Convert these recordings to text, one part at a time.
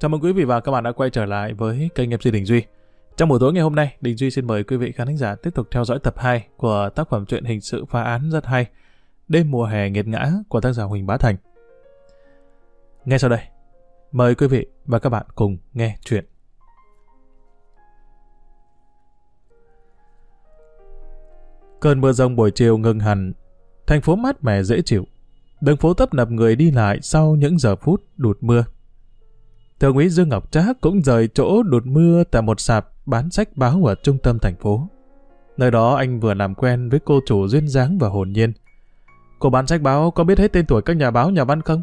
Chào mừng quý vị và các bạn đã quay trở lại với kênh MC Đình Duy. Trong buổi tối ngày hôm nay, Đình Duy xin mời quý vị khán giả tiếp tục theo dõi tập 2 của tác phẩm truyện hình sự phá án rất hay Đêm mùa hè nghiệt ngã của tác giả Huỳnh Bá Thành. Ngay sau đây, mời quý vị và các bạn cùng nghe chuyện. Cơn mưa rông buổi chiều ngừng hẳn, thành phố mát mẻ dễ chịu. Đường phố tấp nập người đi lại sau những giờ phút đụt mưa. Thượng úy Dương Ngọc Trác cũng rời chỗ đột mưa tại một sạp bán sách báo ở trung tâm thành phố. Nơi đó anh vừa làm quen với cô chủ duyên dáng và hồn nhiên. Cô bán sách báo có biết hết tên tuổi các nhà báo nhà văn không?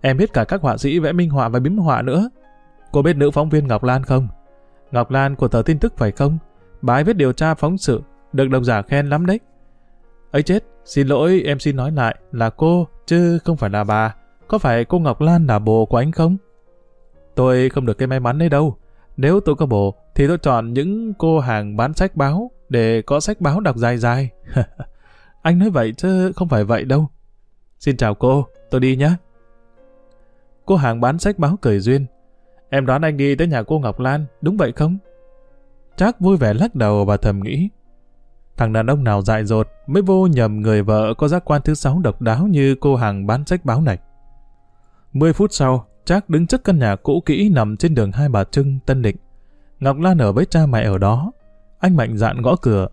Em biết cả các họa sĩ vẽ minh họa và bím họa nữa. Cô biết nữ phóng viên Ngọc Lan không? Ngọc Lan của tờ tin tức phải không? Bà ấy viết điều tra phóng sự, được độc giả khen lắm đấy. ấy chết, xin lỗi em xin nói lại là cô, chứ không phải là bà. Có phải cô Ngọc Lan là bồ của anh không? Tôi không được cái may mắn đấy đâu. Nếu tôi có bồ, thì tôi chọn những cô hàng bán sách báo để có sách báo đọc dài dài. anh nói vậy chứ không phải vậy đâu. Xin chào cô, tôi đi nhé. Cô hàng bán sách báo cười duyên. Em đoán anh đi tới nhà cô Ngọc Lan, đúng vậy không? Trác vui vẻ lắc đầu và thầm nghĩ. Thằng đàn ông nào dại dột mới vô nhầm người vợ có giác quan thứ sáu độc đáo như cô hàng bán sách báo này. Mười phút sau, Trác đứng trước căn nhà cũ kỹ nằm trên đường Hai Bà Trưng, Tân Định. Ngọc Lan ở với cha mẹ ở đó. Anh mạnh dạn gõ cửa.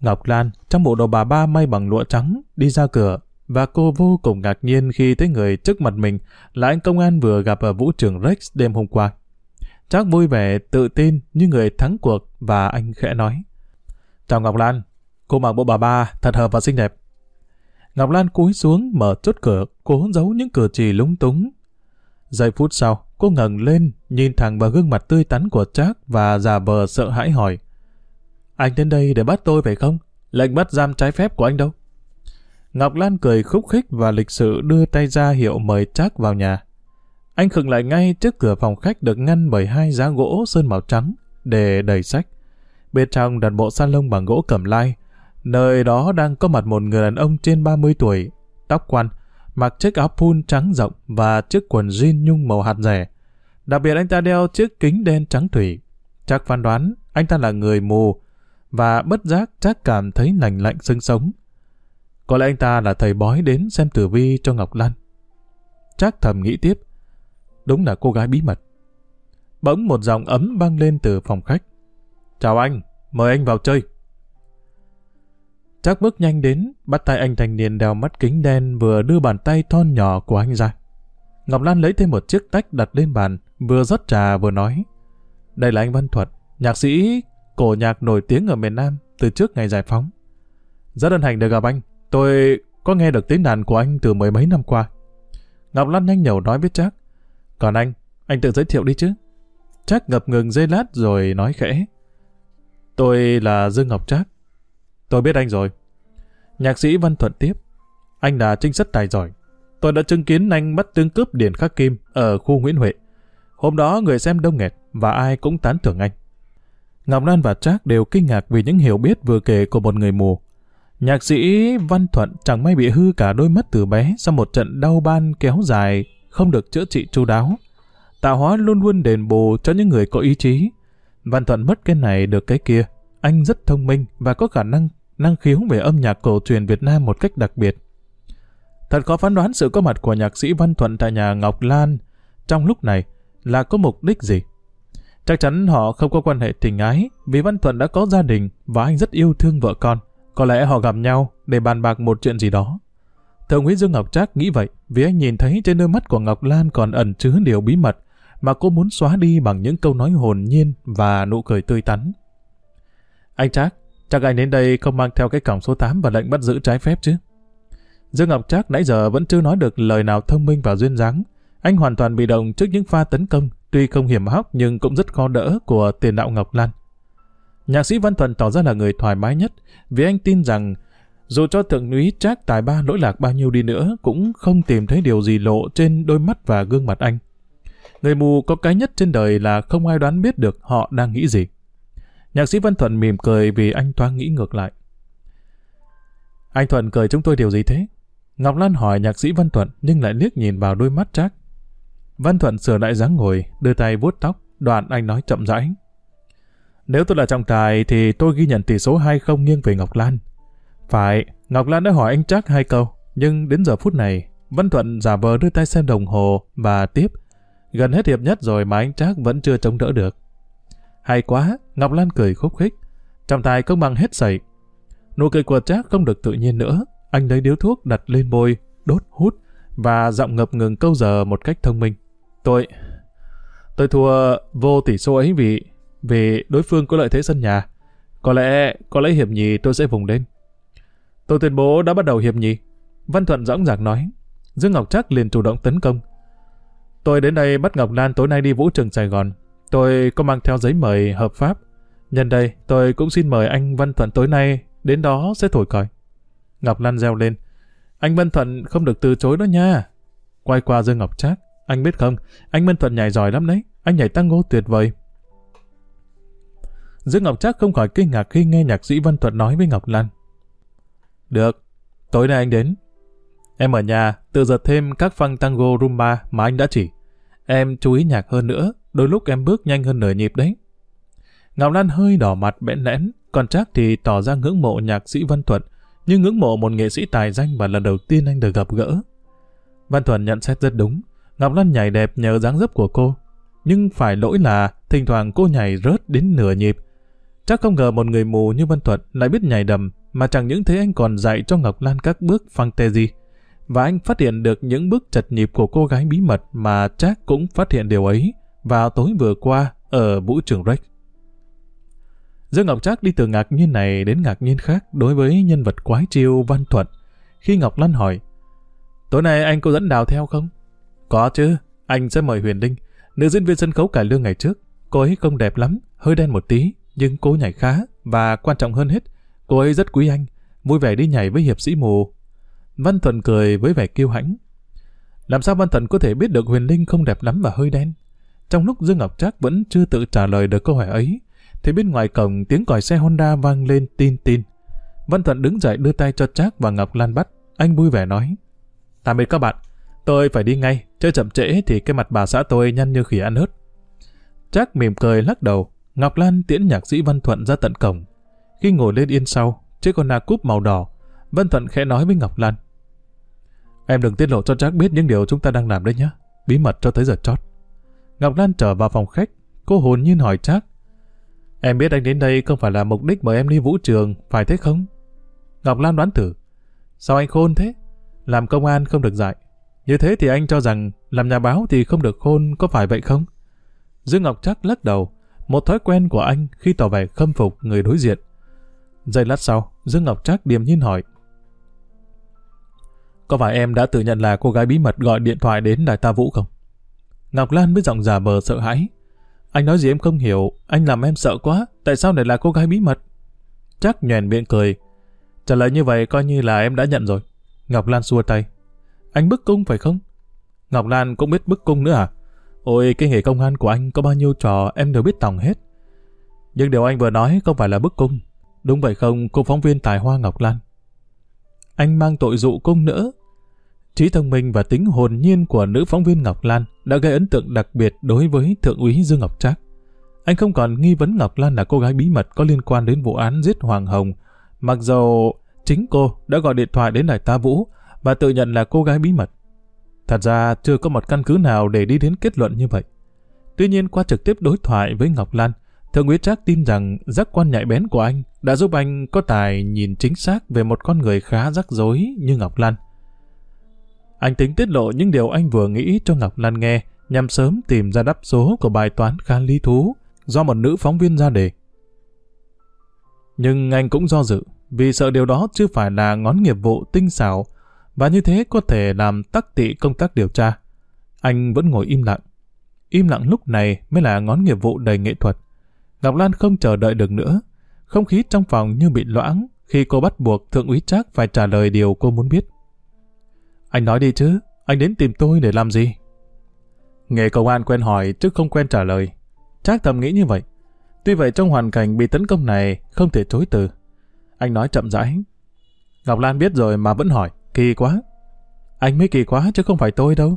Ngọc Lan, trong bộ đồ bà ba may bằng lụa trắng, đi ra cửa. Và cô vô cùng ngạc nhiên khi thấy người trước mặt mình là anh công an vừa gặp ở vũ trường Rex đêm hôm qua. Trác vui vẻ, tự tin như người thắng cuộc và anh khẽ nói. Chào Ngọc Lan, cô mặc bộ bà ba thật hợp và xinh đẹp. Ngọc Lan cúi xuống mở chốt cửa, cố giấu những cử chỉ lúng túng Giây phút sau, cô ngẩng lên, nhìn thẳng vào gương mặt tươi tắn của Trác và giả vờ sợ hãi hỏi. Anh đến đây để bắt tôi phải không? Lệnh bắt giam trái phép của anh đâu? Ngọc Lan cười khúc khích và lịch sự đưa tay ra hiệu mời Trác vào nhà. Anh khựng lại ngay trước cửa phòng khách được ngăn bởi hai giá gỗ sơn màu trắng để đầy sách. Bên trong đặt bộ salon bằng gỗ cẩm lai. Nơi đó đang có mặt một người đàn ông trên 30 tuổi, tóc quăn, mặc chiếc áo pun trắng rộng và chiếc quần jean nhung màu hạt rẻ. Đặc biệt anh ta đeo chiếc kính đen trắng thủy. Chắc phán đoán anh ta là người mù và bất giác chắc cảm thấy lành lạnh sưng sống. Có lẽ anh ta là thầy bói đến xem tử vi cho Ngọc Lan. Chắc thầm nghĩ tiếp. Đúng là cô gái bí mật. Bỗng một giọng ấm vang lên từ phòng khách. Chào anh, mời anh vào chơi. Chắc bước nhanh đến, bắt tay anh thanh niên đeo mắt kính đen vừa đưa bàn tay thon nhỏ của anh ra. Ngọc Lan lấy thêm một chiếc tách đặt lên bàn, vừa rót trà vừa nói. Đây là anh Văn Thuật, nhạc sĩ cổ nhạc nổi tiếng ở miền Nam từ trước ngày giải phóng. Rất ân hạnh được gặp anh, tôi có nghe được tiếng đàn của anh từ mười mấy năm qua. Ngọc Lan nhanh nhẩu nói với chắc. Còn anh, anh tự giới thiệu đi chứ. Chắc ngập ngừng dây lát rồi nói khẽ. Tôi là Dương Ngọc Trác, Tôi biết anh rồi. Nhạc sĩ Văn Thuận tiếp. Anh là trinh sát tài giỏi. Tôi đã chứng kiến anh bắt tương cướp Điền Khắc Kim ở khu Nguyễn Huệ. Hôm đó người xem đông nghẹt và ai cũng tán thưởng anh. Ngọc Lan và Trác đều kinh ngạc vì những hiểu biết vừa kể của một người mù. Nhạc sĩ Văn Thuận chẳng may bị hư cả đôi mắt từ bé sau một trận đau ban kéo dài, không được chữa trị chu đáo. Tạo hóa luôn luôn đền bù cho những người có ý chí. Văn Thuận mất cái này được cái kia. Anh rất thông minh và có khả năng năng khiếu về âm nhạc cổ truyền Việt Nam một cách đặc biệt. Thật khó phán đoán sự có mặt của nhạc sĩ Văn Thuận tại nhà Ngọc Lan trong lúc này là có mục đích gì. Chắc chắn họ không có quan hệ tình ái vì Văn Thuận đã có gia đình và anh rất yêu thương vợ con. Có lẽ họ gặp nhau để bàn bạc một chuyện gì đó. Thượng úy Dương Ngọc Trác nghĩ vậy vì anh nhìn thấy trên đôi mắt của Ngọc Lan còn ẩn chứa điều bí mật mà cô muốn xóa đi bằng những câu nói hồn nhiên và nụ cười tươi tắn. Anh Trác, chắc anh đến đây không mang theo cái cổng số 8 và lệnh bắt giữ trái phép chứ? Dương Ngọc Trác nãy giờ vẫn chưa nói được lời nào thông minh và duyên dáng. Anh hoàn toàn bị động trước những pha tấn công, tuy không hiểm hóc nhưng cũng rất khó đỡ của tiền đạo Ngọc Lan. Nhạc sĩ Văn Thuận tỏ ra là người thoải mái nhất, vì anh tin rằng dù cho thượng úy Trác tài ba lỗi lạc bao nhiêu đi nữa cũng không tìm thấy điều gì lộ trên đôi mắt và gương mặt anh. Người mù có cái nhất trên đời là không ai đoán biết được họ đang nghĩ gì. Nhạc sĩ Văn Thuận mỉm cười vì anh thoáng nghĩ ngược lại. Anh Thuận cười chúng tôi điều gì thế? Ngọc Lan hỏi nhạc sĩ Văn Thuận nhưng lại liếc nhìn vào đôi mắt Trác. Văn Thuận sửa lại dáng ngồi, đưa tay vuốt tóc, đoạn anh nói chậm rãi. Nếu tôi là trọng tài thì tôi ghi nhận tỷ số 2-0 nghiêng về Ngọc Lan. Phải, Ngọc Lan đã hỏi anh Trác hai câu, nhưng đến giờ phút này, Văn Thuận giả vờ đưa tay xem đồng hồ và tiếp. Gần hết hiệp nhất rồi mà anh Trác vẫn chưa chống đỡ được. Hay quá, Ngọc Lan cười khúc khích. Trọng tài công bằng hết sảy. Nụ cười của Trác không được tự nhiên nữa. Anh lấy điếu thuốc đặt lên môi, đốt hút và giọng ngập ngừng câu giờ một cách thông minh. Tôi... Tôi thua vô tỷ số ấy vì... vì đối phương có lợi thế sân nhà. Có lẽ... có lẽ hiệp nhì tôi sẽ vùng lên. Tôi tuyên bố đã bắt đầu hiệp nhì. Văn Thuận dõng dạc nói. Dương Ngọc Trác liền chủ động tấn công. Tôi đến đây bắt Ngọc Lan tối nay đi vũ trường Sài Gòn. Tôi có mang theo giấy mời hợp pháp. Nhân đây, tôi cũng xin mời anh Văn Thuận tối nay đến đó sẽ thổi còi. Ngọc Lan reo lên. Anh Văn Thuận không được từ chối đó nha. Quay qua Dương Ngọc Trác. Anh biết không, anh Văn Thuận nhảy giỏi lắm đấy. Anh nhảy tango tuyệt vời. Dương Ngọc Trác không khỏi kinh ngạc khi nghe nhạc sĩ Văn Thuận nói với Ngọc Lan. Được, tối nay anh đến. Em ở nhà, tự giật thêm các phăng tango rumba mà anh đã chỉ. Em chú ý nhạc hơn nữa, đôi lúc em bước nhanh hơn nửa nhịp đấy. Ngọc Lan hơi đỏ mặt bẽn lẽn, còn Trác thì tỏ ra ngưỡng mộ nhạc sĩ Văn Thuận, nhưng ngưỡng mộ một nghệ sĩ tài danh và lần đầu tiên anh được gặp gỡ. Văn Thuận nhận xét rất đúng, Ngọc Lan nhảy đẹp nhờ dáng dấp của cô. Nhưng phải lỗi là thỉnh thoảng cô nhảy rớt đến nửa nhịp. Chắc không ngờ một người mù như Văn Thuận lại biết nhảy đầm, mà chẳng những thế anh còn dạy cho Ngọc Lan các bước fantasy. Và anh phát hiện được những bước chật nhịp của cô gái bí mật mà Trác cũng phát hiện điều ấy vào tối vừa qua ở vũ trường Rex. Dương Ngọc Trác đi từ ngạc nhiên này đến ngạc nhiên khác đối với nhân vật quái chiêu Văn Thuận. Khi Ngọc Lan hỏi, tối nay anh có dẫn đào theo không? Có chứ, anh sẽ mời Huyền Linh, nữ diễn viên sân khấu cải lương ngày trước. Cô ấy không đẹp lắm, hơi đen một tí, nhưng cô nhảy khá, và quan trọng hơn hết, cô ấy rất quý anh, vui vẻ đi nhảy với hiệp sĩ mù. Văn Thuận cười với vẻ kiêu hãnh. Làm sao Văn Thuận có thể biết được Huyền Linh không đẹp lắm và hơi đen? Trong lúc Dương Ngọc Trác vẫn chưa tự trả lời được câu hỏi ấy, thì bên ngoài cổng tiếng còi xe Honda vang lên tin tin. Văn Thuận đứng dậy đưa tay cho Trác và Ngọc Lan bắt. Anh vui vẻ nói. Tạm biệt các bạn. Tôi phải đi ngay. Chơi chậm trễ thì cái mặt bà xã tôi nhăn như khỉ ăn hớt. Trác mỉm cười lắc đầu. Ngọc Lan tiễn nhạc sĩ Văn Thuận ra tận cổng. Khi ngồi lên yên sau, chiếc con na cúp màu đỏ, Văn Thuận khẽ nói với Ngọc Lan. Em đừng tiết lộ cho Trác biết những điều chúng ta đang làm đấy nhé. Bí mật cho tới giờ chót. Ngọc Lan trở vào phòng khách. Cô hồn nhiên hỏi Trác. Em biết anh đến đây không phải là mục đích mời em đi vũ trường, phải thế không? Ngọc Lan đoán thử. Sao anh khôn thế? Làm công an không được dạy. Như thế thì anh cho rằng làm nhà báo thì không được khôn, có phải vậy không? Dương Ngọc Trác lắc đầu. Một thói quen của anh khi tỏ vẻ khâm phục người đối diện. Giây lát sau, Dương Ngọc Trác điềm nhiên hỏi. Có phải em đã tự nhận là cô gái bí mật gọi điện thoại đến đài ta Vũ không? Ngọc Lan với giọng giả vờ sợ hãi. Anh nói gì em không hiểu, anh làm em sợ quá, tại sao lại là cô gái bí mật? Chắc nhoèn miệng cười. Trả lời như vậy coi như là em đã nhận rồi. Ngọc Lan xua tay. Anh bức cung phải không? Ngọc Lan cũng biết bức cung nữa à? Ôi, cái nghề công an của anh có bao nhiêu trò em đều biết tòng hết. Nhưng điều anh vừa nói không phải là bức cung. Đúng vậy không, cô phóng viên tài hoa Ngọc Lan? Anh mang tội dụ cung nữa, Trí thông minh và tính hồn nhiên của nữ phóng viên Ngọc Lan đã gây ấn tượng đặc biệt đối với Thượng úy Dương Ngọc Trác. Anh không còn nghi vấn Ngọc Lan là cô gái bí mật có liên quan đến vụ án giết Hoàng Hồng, mặc dù chính cô đã gọi điện thoại đến Đại tá Vũ và tự nhận là cô gái bí mật. Thật ra chưa có một căn cứ nào để đi đến kết luận như vậy. Tuy nhiên qua trực tiếp đối thoại với Ngọc Lan, Thượng úy Trác tin rằng giác quan nhạy bén của anh đã giúp anh có tài nhìn chính xác về một con người khá rắc rối như Ngọc Lan. Anh tính tiết lộ những điều anh vừa nghĩ cho Ngọc Lan nghe, nhằm sớm tìm ra đáp số của bài toán khá lý thú do một nữ phóng viên ra đề. Nhưng anh cũng do dự, vì sợ điều đó chưa phải là ngón nghiệp vụ tinh xảo, và như thế có thể làm tắc tị công tác điều tra. Anh vẫn ngồi im lặng. Im lặng lúc này mới là ngón nghiệp vụ đầy nghệ thuật. Ngọc Lan không chờ đợi được nữa. Không khí trong phòng như bị loãng khi cô bắt buộc Thượng úy Trác phải trả lời điều cô muốn biết. Anh nói đi chứ, anh đến tìm tôi để làm gì? Nghề công an quen hỏi chứ không quen trả lời. Trác thầm nghĩ như vậy. Tuy vậy trong hoàn cảnh bị tấn công này không thể chối từ. Anh nói chậm rãi. Ngọc Lan biết rồi mà vẫn hỏi, kỳ quá. Anh mới kỳ quá chứ không phải tôi đâu.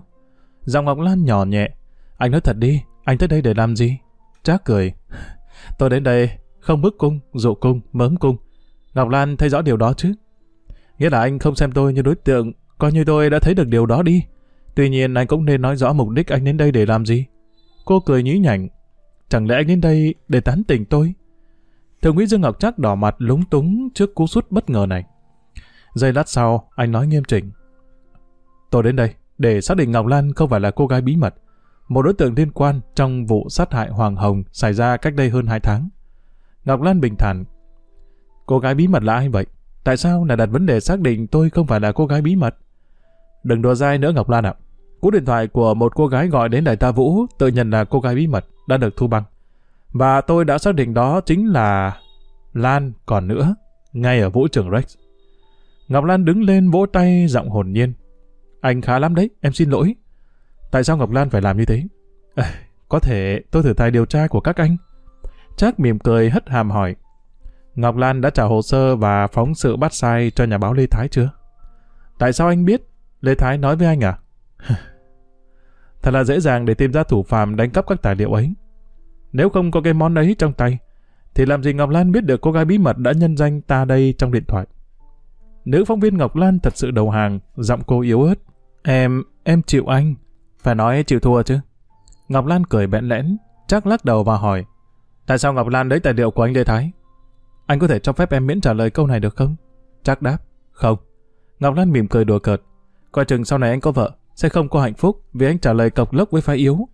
Giọng Ngọc Lan nhỏ nhẹ. Anh nói thật đi, anh tới đây để làm gì? Trác cười. Tôi đến đây không bức cung, dụ cung, mớm cung. Ngọc Lan thấy rõ điều đó chứ. Nghĩa là anh không xem tôi như đối tượng, coi như tôi đã thấy được điều đó đi. Tuy nhiên anh cũng nên nói rõ mục đích anh đến đây để làm gì. Cô cười nhí nhảnh. Chẳng lẽ anh đến đây để tán tỉnh tôi? Thượng úy Dương Ngọc Trác đỏ mặt lúng túng trước cú sút bất ngờ này. Giây lát sau, anh nói nghiêm chỉnh. Tôi đến đây để xác định Ngọc Lan không phải là cô gái bí mật, một đối tượng liên quan trong vụ sát hại Hoàng Hồng xảy ra cách đây hơn 2 tháng. Ngọc Lan bình thản. Cô gái bí mật là ai vậy? Tại sao lại đặt vấn đề xác định tôi không phải là cô gái bí mật? Đừng đùa dai nữa Ngọc Lan ạ. Cú điện thoại của một cô gái gọi đến đại ta Vũ tự nhận là cô gái bí mật đã được thu băng. Và tôi đã xác định đó chính là Lan còn nữa, ngay ở vũ trường Rex. Ngọc Lan đứng lên vỗ tay giọng hồn nhiên. Anh khá lắm đấy, em xin lỗi. Tại sao Ngọc Lan phải làm như thế? À, có thể tôi thử tài điều tra của các anh. Trác mỉm cười hất hàm hỏi. Ngọc Lan đã trả hồ sơ và phóng sự bắt sai cho nhà báo Lê Thái chưa? Tại sao anh biết? Lê Thái nói với anh à? Thật là dễ dàng để tìm ra thủ phạm đánh cắp các tài liệu ấy. Nếu không có cái món ấy trong tay, thì làm gì Ngọc Lan biết được cô gái bí mật đã nhân danh ta đây trong điện thoại? Nữ phóng viên Ngọc Lan thật sự đầu hàng, giọng cô yếu ớt. Em, em chịu anh. Phải nói chịu thua chứ. Ngọc Lan cười bẽn lẽn, chắc lắc đầu và hỏi. Tại sao Ngọc Lan lấy tài liệu của anh Lê Thái? Anh có thể cho phép em miễn trả lời câu này được không? Chắc đáp. Không. Ngọc Lan mỉm cười đùa cợt. Coi chừng sau này anh có vợ, sẽ không có hạnh phúc vì anh trả lời cọc lốc với phái yếu.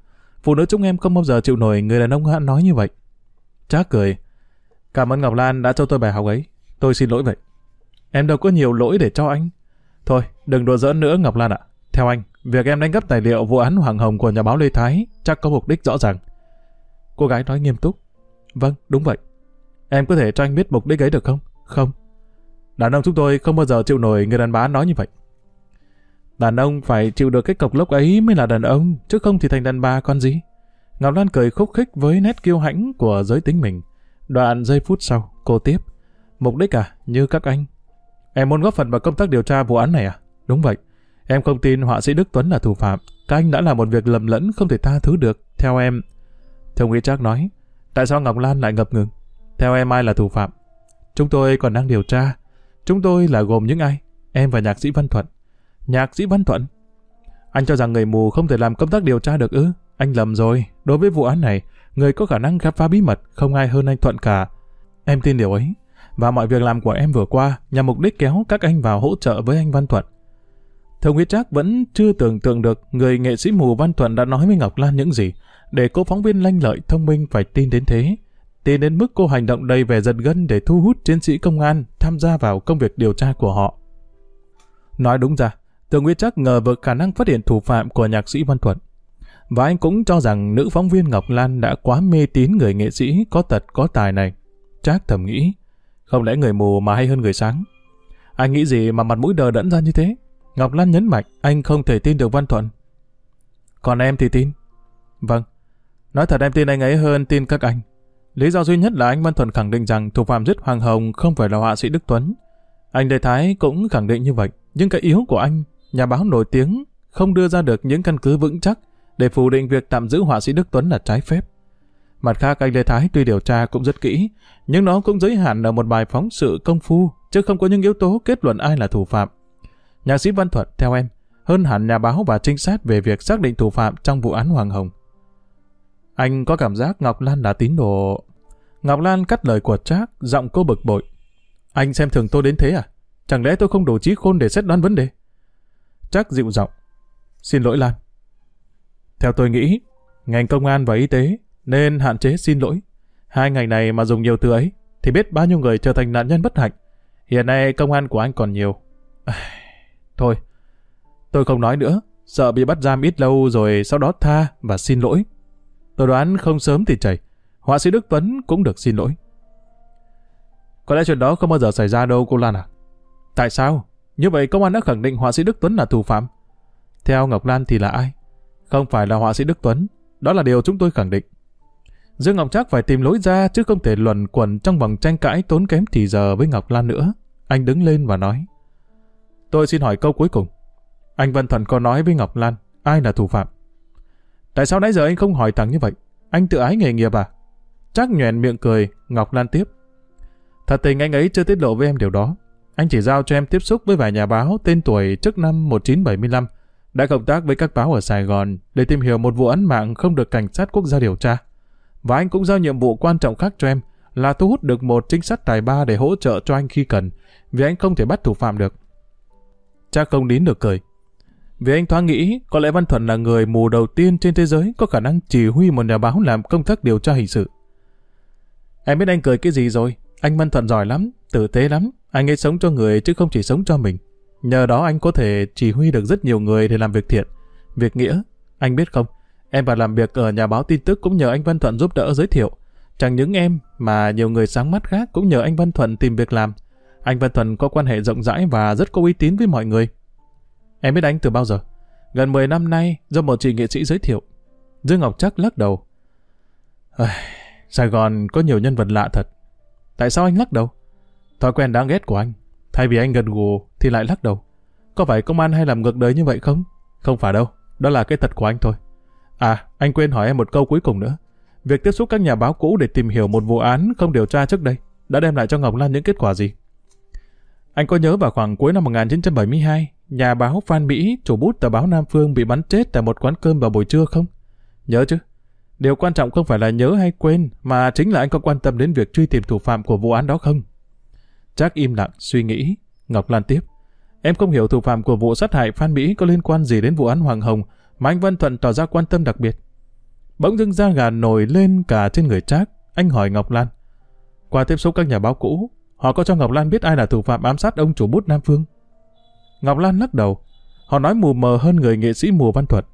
Phụ nữ chúng em không bao giờ chịu nổi người đàn ông hãn nói như vậy. Trác cười. Cảm ơn Ngọc Lan đã cho tôi bài học ấy. Tôi xin lỗi vậy. Em đâu có nhiều lỗi để cho anh. Thôi, đừng đùa giỡn nữa Ngọc Lan ạ. Theo anh, việc em đánh cắp tài liệu vụ án Hoàng Hồng của nhà báo Lê Thái chắc có mục đích rõ ràng. Cô gái nói nghiêm túc. Vâng, đúng vậy. Em có thể cho anh biết mục đích ấy được không? Không. Đàn ông chúng tôi không bao giờ chịu nổi người đàn bà nói như vậy. Đàn ông phải chịu được cái cọc lốc ấy mới là đàn ông, chứ không thì thành đàn bà con gì. Ngọc Lan cười khúc khích với nét kiêu hãnh của giới tính mình. Đoạn giây phút sau, cô tiếp. Mục đích à, như các anh. Em muốn góp phần vào công tác điều tra vụ án này à? Đúng vậy. Em không tin họa sĩ Đức Tuấn là thủ phạm. Các anh đã làm một việc lầm lẫn không thể tha thứ được. Theo em... Theo Nguyễn Trác nói, tại sao Ngọc Lan lại ngập ngừng? Theo em ai là thủ phạm? Chúng tôi còn đang điều tra. Chúng tôi là gồm những ai? Em và nhạc sĩ Văn Thuận. Nhạc sĩ Văn Thuận? Anh cho rằng người mù không thể làm công tác điều tra được ư? Anh lầm rồi. Đối với vụ án này, người có khả năng khám phá bí mật không ai hơn anh Thuận cả. Em tin điều ấy. Và mọi việc làm của em vừa qua nhằm mục đích kéo các anh vào hỗ trợ với anh Văn Thuận. thông Huyết Trác vẫn chưa tưởng tượng được người nghệ sĩ mù Văn Thuận đã nói với Ngọc Lan những gì, để cô phóng viên lanh lợi thông minh phải tin đến thế. Tin đến mức cô hành động đầy vẻ giật gân để thu hút chiến sĩ công an tham gia vào công việc điều tra của họ. Nói đúng ra, Thường nguyễn chắc ngờ vực khả năng phát hiện thủ phạm của nhạc sĩ Văn Thuận. Và anh cũng cho rằng nữ phóng viên Ngọc Lan đã quá mê tín người nghệ sĩ có tật có tài này. Trác thầm nghĩ, không lẽ người mù mà hay hơn người sáng? Anh nghĩ gì mà mặt mũi đờ đẫn ra như thế? Ngọc Lan nhấn mạnh anh không thể tin được Văn Thuận. Còn em thì tin. Vâng. Nói thật em tin anh ấy hơn tin các anh. Lý do duy nhất là anh Văn Thuận khẳng định rằng thủ phạm giết Hoàng Hồng không phải là họa sĩ Đức Tuấn. Anh Lê Thái cũng khẳng định như vậy. Nhưng cái yếu của anh, nhà báo nổi tiếng, không đưa ra được những căn cứ vững chắc để phủ định việc tạm giữ họa sĩ Đức Tuấn là trái phép. Mặt khác anh Lê Thái tuy điều tra cũng rất kỹ, nhưng nó cũng giới hạn ở một bài phóng sự công phu, chứ không có những yếu tố kết luận ai là thủ phạm. Nhạc sĩ Văn Thuật, theo em, hơn hẳn nhà báo và trinh sát về việc xác định thủ phạm trong vụ án Hoàng Hồng. Anh có cảm giác Ngọc Lan là tín đồ... Ngọc Lan cắt lời của Trác, giọng cô bực bội. Anh xem thường tôi đến thế à? Chẳng lẽ tôi không đủ trí khôn để xét đoán vấn đề? Trác dịu giọng. Xin lỗi Lan. Theo tôi nghĩ, ngành công an và y tế nên hạn chế xin lỗi. Hai ngày này mà dùng nhiều từ ấy, thì biết bao nhiêu người trở thành nạn nhân bất hạnh. Hiện nay công an của anh còn nhiều. Thôi, tôi không nói nữa, sợ bị bắt giam ít lâu rồi sau đó tha và xin lỗi. Tôi đoán không sớm thì chảy, họa sĩ Đức Tuấn cũng được xin lỗi. Có lẽ chuyện đó không bao giờ xảy ra đâu cô Lan à? Tại sao? Như vậy công an đã khẳng định họa sĩ Đức Tuấn là thủ phạm. Theo Ngọc Lan thì là ai? Không phải là họa sĩ Đức Tuấn. Đó là điều chúng tôi khẳng định. Dương Ngọc Trác phải tìm lối ra chứ không thể luẩn quẩn trong vòng tranh cãi tốn kém thì giờ với Ngọc Lan nữa. Anh đứng lên và nói. Tôi xin hỏi câu cuối cùng. Anh Văn Thuận có nói với Ngọc Lan ai là thủ phạm? Tại sao nãy giờ anh không hỏi thẳng như vậy? Anh tự ái nghề nghiệp à? Chắc nhoèn miệng cười, Ngọc Lan tiếp. Thật tình anh ấy chưa tiết lộ với em điều đó. Anh chỉ giao cho em tiếp xúc với vài nhà báo tên tuổi trước năm 1975, đã cộng tác với các báo ở Sài Gòn để tìm hiểu một vụ án mạng không được cảnh sát quốc gia điều tra. Và anh cũng giao nhiệm vụ quan trọng khác cho em là thu hút được một trinh sát tài ba để hỗ trợ cho anh khi cần, vì anh không thể bắt thủ phạm được. Cha không nín được cười. Vì anh thoáng nghĩ có lẽ Văn Thuận là người mù đầu tiên trên thế giới có khả năng chỉ huy một nhà báo làm công tác điều tra hình sự. Em biết anh cười cái gì rồi, anh Văn Thuận giỏi lắm, tử tế lắm, anh ấy sống cho người chứ không chỉ sống cho mình. Nhờ đó anh có thể chỉ huy được rất nhiều người để làm việc thiện, việc nghĩa. Anh biết không, em vào làm việc ở nhà báo tin tức cũng nhờ anh Văn Thuận giúp đỡ giới thiệu. Chẳng những em mà nhiều người sáng mắt khác cũng nhờ anh Văn Thuận tìm việc làm. Anh Văn Thuận có quan hệ rộng rãi và rất có uy tín với mọi người. Em biết anh từ bao giờ? Gần 10 năm nay do một chị nghệ sĩ giới thiệu. Dương Ngọc chắc lắc đầu. Sài Gòn có nhiều nhân vật lạ thật. Tại sao anh lắc đầu? Thói quen đáng ghét của anh. Thay vì anh gật gù thì lại lắc đầu. Có phải công an hay làm ngược đời như vậy không? Không phải đâu. Đó là cái tật của anh thôi. À, anh quên hỏi em một câu cuối cùng nữa. Việc tiếp xúc các nhà báo cũ để tìm hiểu một vụ án không điều tra trước đây đã đem lại cho Ngọc Lan những kết quả gì? Anh có nhớ vào khoảng cuối năm 1972, nhà báo Phan Mỹ, chủ bút tờ báo Nam Phương bị bắn chết tại một quán cơm vào buổi trưa không? Nhớ chứ? Điều quan trọng không phải là nhớ hay quên, mà chính là anh có quan tâm đến việc truy tìm thủ phạm của vụ án đó không? Chắc im lặng, suy nghĩ. Ngọc Lan tiếp. Em không hiểu thủ phạm của vụ sát hại Phan Mỹ có liên quan gì đến vụ án Hoàng Hồng mà anh Văn Thuận tỏ ra quan tâm đặc biệt. Bỗng dưng da gà nổi lên cả trên người Trác. Anh hỏi Ngọc Lan. Qua tiếp xúc các nhà báo cũ, họ có cho Ngọc Lan biết ai là thủ phạm ám sát ông chủ bút Nam Phương? Ngọc Lan lắc đầu. Họ nói mù mờ hơn người nghệ sĩ mùa văn thuật.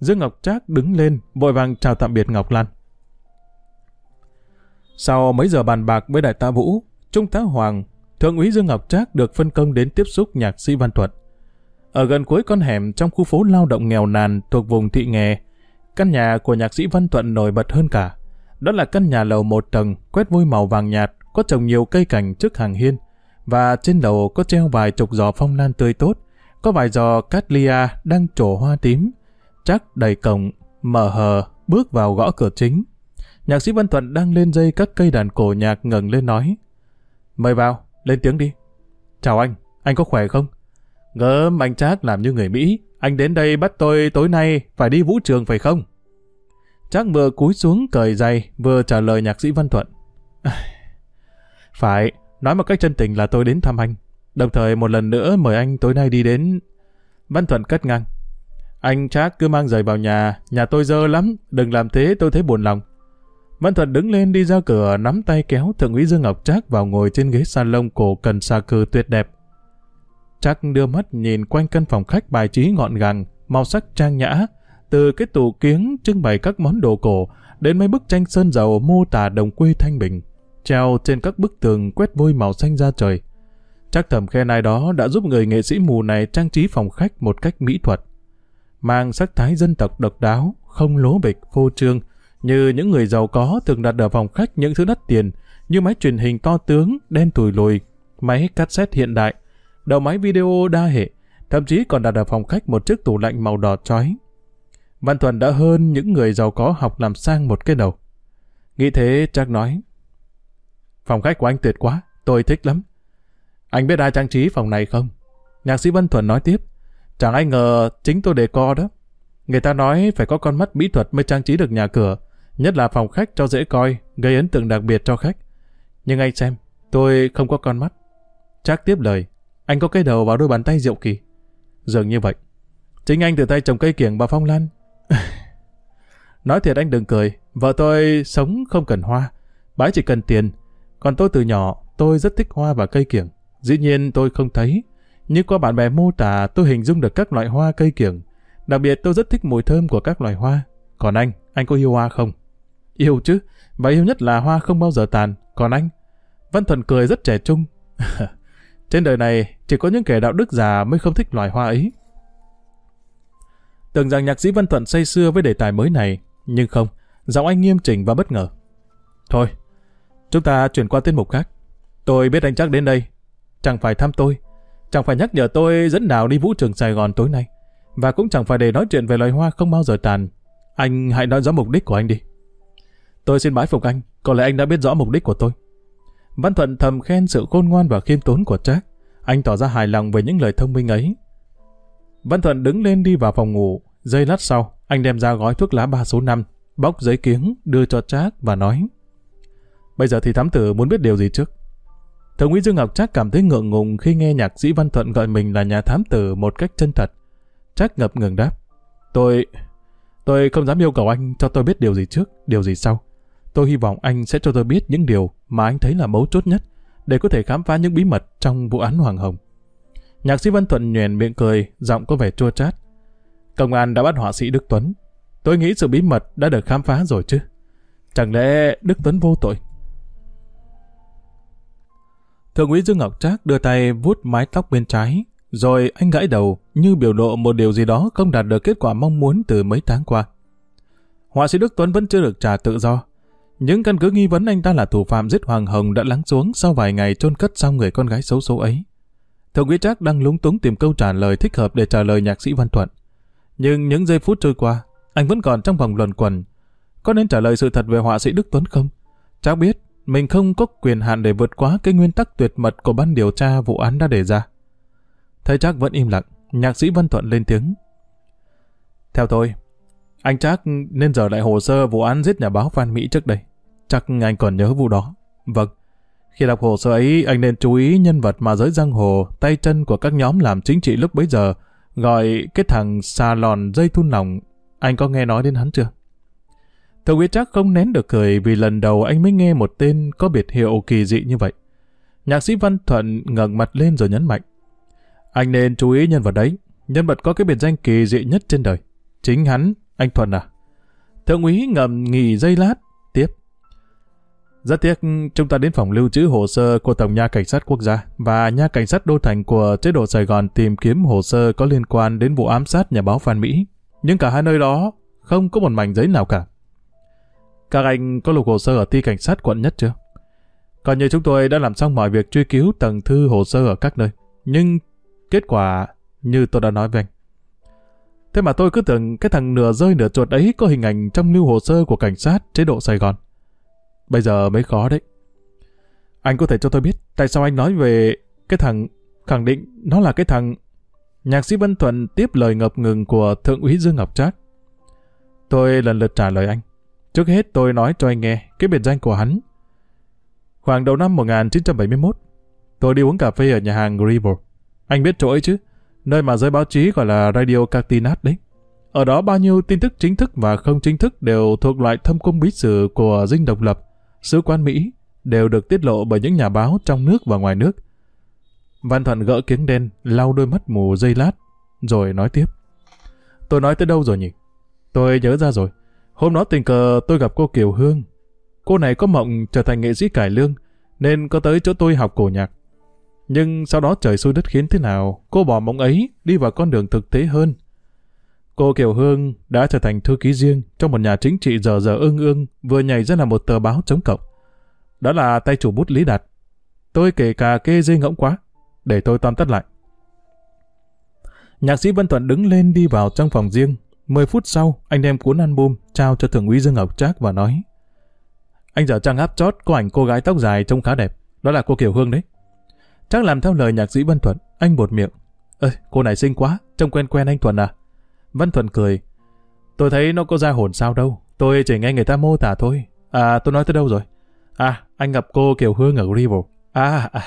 Dương Ngọc Trác đứng lên, vội vàng chào tạm biệt Ngọc Lan. Sau mấy giờ bàn bạc với đại tá Vũ, Trung tá Hoàng, Thượng úy Dương Ngọc Trác được phân công đến tiếp xúc nhạc sĩ Văn Thuật. Ở gần cuối con hẻm trong khu phố lao động nghèo nàn thuộc vùng thị nghè, căn nhà của nhạc sĩ Văn Thuận nổi bật hơn cả. Đó là căn nhà lầu một tầng, quét vôi màu vàng nhạt, có trồng nhiều cây cảnh trước hàng hiên, và trên lầu có treo vài chục giò phong lan tươi tốt, có vài giò cát lia đang trổ hoa tím, chắc đầy cổng, mở hờ, bước vào gõ cửa chính. Nhạc sĩ Văn Thuận đang lên dây các cây đàn cổ nhạc ngẩng lên nói. Mời vào, lên tiếng đi. Chào anh, anh có khỏe không? Gớm, anh Trác làm như người Mỹ. Anh đến đây bắt tôi tối nay phải đi vũ trường phải không? Trác vừa cúi xuống cởi giày, vừa trả lời nhạc sĩ Văn Thuận. phải, nói một cách chân tình là tôi đến thăm anh. Đồng thời một lần nữa mời anh tối nay đi đến... Văn Thuận cất ngang. Anh Trác cứ mang giày vào nhà, nhà tôi dơ lắm, đừng làm thế tôi thấy buồn lòng. Văn Thuận đứng lên đi ra cửa nắm tay kéo Thượng úy Dương Ngọc Trác vào ngồi trên ghế salon cổ cần xa cư tuyệt đẹp. Trác đưa mắt nhìn quanh căn phòng khách bài trí ngọn gàng, màu sắc trang nhã, từ cái tủ kiếng trưng bày các món đồ cổ đến mấy bức tranh sơn dầu mô tả đồng quê thanh bình, treo trên các bức tường quét vôi màu xanh ra trời. Chắc thầm khen ai đó đã giúp người nghệ sĩ mù này trang trí phòng khách một cách mỹ thuật. Mang sắc thái dân tộc độc đáo, không lố bịch, phô trương, như những người giàu có thường đặt ở phòng khách những thứ đắt tiền, như máy truyền hình to tướng, đen tủi lùi, máy cassette hiện đại, đầu máy video đa hệ, thậm chí còn đặt ở phòng khách một chiếc tủ lạnh màu đỏ chói. Văn Thuần đã hơn những người giàu có học làm sang một cái đầu. Nghĩ thế chắc nói, phòng khách của anh tuyệt quá, tôi thích lắm. Anh biết ai trang trí phòng này không? Nhạc sĩ Văn Thuần nói tiếp, chẳng ai ngờ chính tôi đề co đó. Người ta nói phải có con mắt mỹ thuật mới trang trí được nhà cửa, nhất là phòng khách cho dễ coi, gây ấn tượng đặc biệt cho khách. Nhưng anh xem, tôi không có con mắt. Chắc tiếp lời, anh có cái đầu vào đôi bàn tay diệu kỳ. Dường như vậy. Chính anh từ tay trồng cây kiểng bà Phong Lan. Nói thiệt anh đừng cười, vợ tôi sống không cần hoa, bái chỉ cần tiền. Còn tôi từ nhỏ, tôi rất thích hoa và cây kiểng. Dĩ nhiên tôi không thấy, nhưng qua bạn bè mô tả tôi hình dung được các loại hoa cây kiểng. Đặc biệt tôi rất thích mùi thơm của các loài hoa. Còn anh, anh có yêu hoa không? Yêu chứ, và yêu nhất là hoa không bao giờ tàn. Còn anh? Văn Thuần cười rất trẻ trung. Trên đời này, chỉ có những kẻ đạo đức già mới không thích loài hoa ấy. Tưởng rằng nhạc sĩ Văn Thuận say xưa với đề tài mới này, nhưng không, giọng anh nghiêm chỉnh và bất ngờ. Thôi, chúng ta chuyển qua tiết mục khác. Tôi biết anh chắc đến đây, chẳng phải thăm tôi, chẳng phải nhắc nhở tôi dẫn nào đi vũ trường Sài Gòn tối nay, và cũng chẳng phải để nói chuyện về loài hoa không bao giờ tàn. Anh hãy nói rõ mục đích của anh đi. Tôi xin bái phục anh, có lẽ anh đã biết rõ mục đích của tôi. Văn Thuận thầm khen sự khôn ngoan và khiêm tốn của Trác. Anh tỏ ra hài lòng về những lời thông minh ấy. Văn Thuận đứng lên đi vào phòng ngủ. Giây lát sau, anh đem ra gói thuốc lá ba số 5, bóc giấy kiếng, đưa cho Trác và nói Bây giờ thì thám tử muốn biết điều gì trước? Thượng úy Dương Ngọc Trác cảm thấy ngượng ngùng khi nghe nhạc sĩ Văn Thuận gọi mình là nhà thám tử một cách chân thật. Trác ngập ngừng đáp. Tôi... Tôi không dám yêu cầu anh cho tôi biết điều gì trước, điều gì sau. Tôi hy vọng anh sẽ cho tôi biết những điều mà anh thấy là mấu chốt nhất để có thể khám phá những bí mật trong vụ án Hoàng Hồng. Nhạc sĩ Văn Thuận nhoèn miệng cười, giọng có vẻ chua chát. Công an đã bắt họa sĩ Đức Tuấn. Tôi nghĩ sự bí mật đã được khám phá rồi chứ. Chẳng lẽ Đức Tuấn vô tội? Thượng úy Dương Ngọc Trác đưa tay vuốt mái tóc bên trái, rồi anh gãi đầu như biểu lộ một điều gì đó không đạt được kết quả mong muốn từ mấy tháng qua. Họa sĩ Đức Tuấn vẫn chưa được trả tự do. Những căn cứ nghi vấn anh ta là thủ phạm giết Hoàng Hồng đã lắng xuống sau vài ngày chôn cất sau người con gái xấu xấu ấy. Thượng úy Trác đang lúng túng tìm câu trả lời thích hợp để trả lời nhạc sĩ Văn Thuận. Nhưng những giây phút trôi qua, anh vẫn còn trong vòng luẩn quẩn. Có nên trả lời sự thật về họa sĩ Đức Tuấn không? Trác biết mình không có quyền hạn để vượt quá cái nguyên tắc tuyệt mật của ban điều tra vụ án đã đề ra. Thấy Trác vẫn im lặng, nhạc sĩ Văn Thuận lên tiếng. Theo tôi, anh Trác nên dở lại hồ sơ vụ án giết nhà báo Phan Mỹ trước đây. Chắc anh còn nhớ vụ đó. Vâng. Khi đọc hồ sơ ấy, anh nên chú ý nhân vật mà giới giang hồ, tay chân của các nhóm làm chính trị lúc bấy giờ, gọi cái thằng xà lòn dây thun lòng. Anh có nghe nói đến hắn chưa? Thượng úy chắc không nén được cười vì lần đầu anh mới nghe một tên có biệt hiệu kỳ dị như vậy. Nhạc sĩ Văn Thuận ngẩng mặt lên rồi nhấn mạnh. Anh nên chú ý nhân vật đấy. Nhân vật có cái biệt danh kỳ dị nhất trên đời. Chính hắn, anh Thuận à? Thượng úy ngầm nghỉ giây lát. Rất tiếc, chúng ta đến phòng lưu trữ hồ sơ của Tổng nha Cảnh sát Quốc gia và nha Cảnh sát Đô Thành của chế độ Sài Gòn tìm kiếm hồ sơ có liên quan đến vụ ám sát nhà báo Phan Mỹ. Nhưng cả hai nơi đó không có một mảnh giấy nào cả. Các anh có lục hồ sơ ở ty cảnh sát quận nhất chưa? Còn như chúng tôi đã làm xong mọi việc truy cứu tầng thư hồ sơ ở các nơi. Nhưng kết quả như tôi đã nói với anh. Thế mà tôi cứ tưởng cái thằng nửa rơi nửa chuột ấy có hình ảnh trong lưu hồ sơ của cảnh sát chế độ Sài Gòn. Bây giờ mới khó đấy. Anh có thể cho tôi biết tại sao anh nói về cái thằng khẳng định nó là cái thằng Nhạc sĩ Vân Thuận tiếp lời ngập ngừng của Thượng úy Dương Ngọc Trác. Tôi lần lượt trả lời anh. Trước hết tôi nói cho anh nghe cái biệt danh của hắn. Khoảng đầu năm 1971, tôi đi uống cà phê ở nhà hàng gribble Anh biết chỗ ấy chứ? Nơi mà giới báo chí gọi là Radio Cartinat đấy. Ở đó bao nhiêu tin tức chính thức và không chính thức đều thuộc loại thâm cung bí sử của dinh độc lập, sứ quan Mỹ, đều được tiết lộ bởi những nhà báo trong nước và ngoài nước. Văn Thuận gỡ kiếng đen, lau đôi mắt mù dây lát, rồi nói tiếp. Tôi nói tới đâu rồi nhỉ? Tôi nhớ ra rồi. Hôm đó tình cờ tôi gặp cô Kiều Hương. Cô này có mộng trở thành nghệ sĩ cải lương, nên có tới chỗ tôi học cổ nhạc. Nhưng sau đó trời xui đất khiến thế nào, cô bỏ mộng ấy, đi vào con đường thực tế hơn. Cô Kiều Hương đã trở thành thư ký riêng trong một nhà chính trị giờ giờ ương ương, vừa nhảy ra là một tờ báo chống cộng. Đó là tay chủ bút Lý Đạt. Tôi kể cả kê dê ngỗng quá, để tôi tóm tắt lại. Nhạc sĩ Vân Thuận đứng lên đi vào trong phòng riêng, 10 phút sau, anh đem cuốn album trao cho thượng úy Dương Ngọc Trác và nói Anh giờ trang áp chót có ảnh cô gái tóc dài trông khá đẹp. Đó là cô Kiều Hương đấy. Trác làm theo lời nhạc sĩ Vân Thuận. Anh bột miệng. Ơi, cô này xinh quá. Trông quen quen anh Thuận à? Văn Thuận cười. Tôi thấy nó có ra hồn sao đâu. Tôi chỉ nghe người ta mô tả thôi. À, tôi nói tới đâu rồi? À, anh gặp cô Kiều Hương ở Rival. À, à.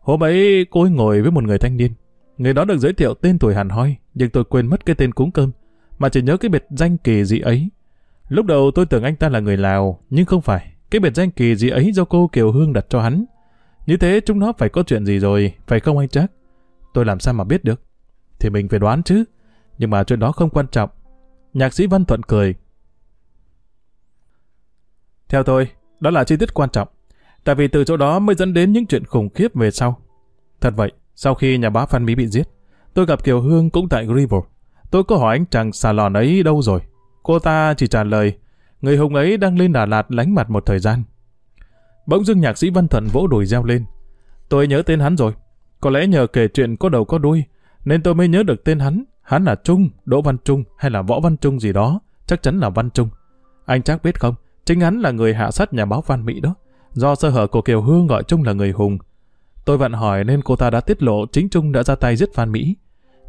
Hôm ấy cô ấy ngồi với một người thanh niên. Người đó được giới thiệu tên tuổi hẳn hoi, nhưng tôi quên mất cái tên cúng cơm mà chỉ nhớ cái biệt danh kỳ dị ấy. Lúc đầu tôi tưởng anh ta là người Lào, nhưng không phải. Cái biệt danh kỳ dị ấy do cô Kiều Hương đặt cho hắn. Như thế chúng nó phải có chuyện gì rồi, phải không anh chắc? Tôi làm sao mà biết được? Thì mình phải đoán chứ. Nhưng mà chuyện đó không quan trọng. Nhạc sĩ Văn Thuận cười. Theo tôi, đó là chi tiết quan trọng. Tại vì từ chỗ đó mới dẫn đến những chuyện khủng khiếp về sau. Thật vậy, sau khi nhà báo Phan Mỹ bị giết, tôi gặp Kiều Hương cũng tại River. Tôi có hỏi anh chàng xà lòn ấy đâu rồi? Cô ta chỉ trả lời, người hùng ấy đang lên Đà Lạt lánh mặt một thời gian. Bỗng dưng nhạc sĩ Văn Thuận vỗ đùi reo lên. Tôi nhớ tên hắn rồi. Có lẽ nhờ kể chuyện có đầu có đuôi, nên tôi mới nhớ được tên hắn. Hắn là Trung, Đỗ Văn Trung hay là Võ Văn Trung gì đó, chắc chắn là Văn Trung. Anh chắc biết không, chính hắn là người hạ sát nhà báo Văn Mỹ đó. Do sơ hở của Kiều Hương gọi Trung là người hùng. Tôi vặn hỏi nên cô ta đã tiết lộ chính Trung đã ra tay giết Phan Mỹ.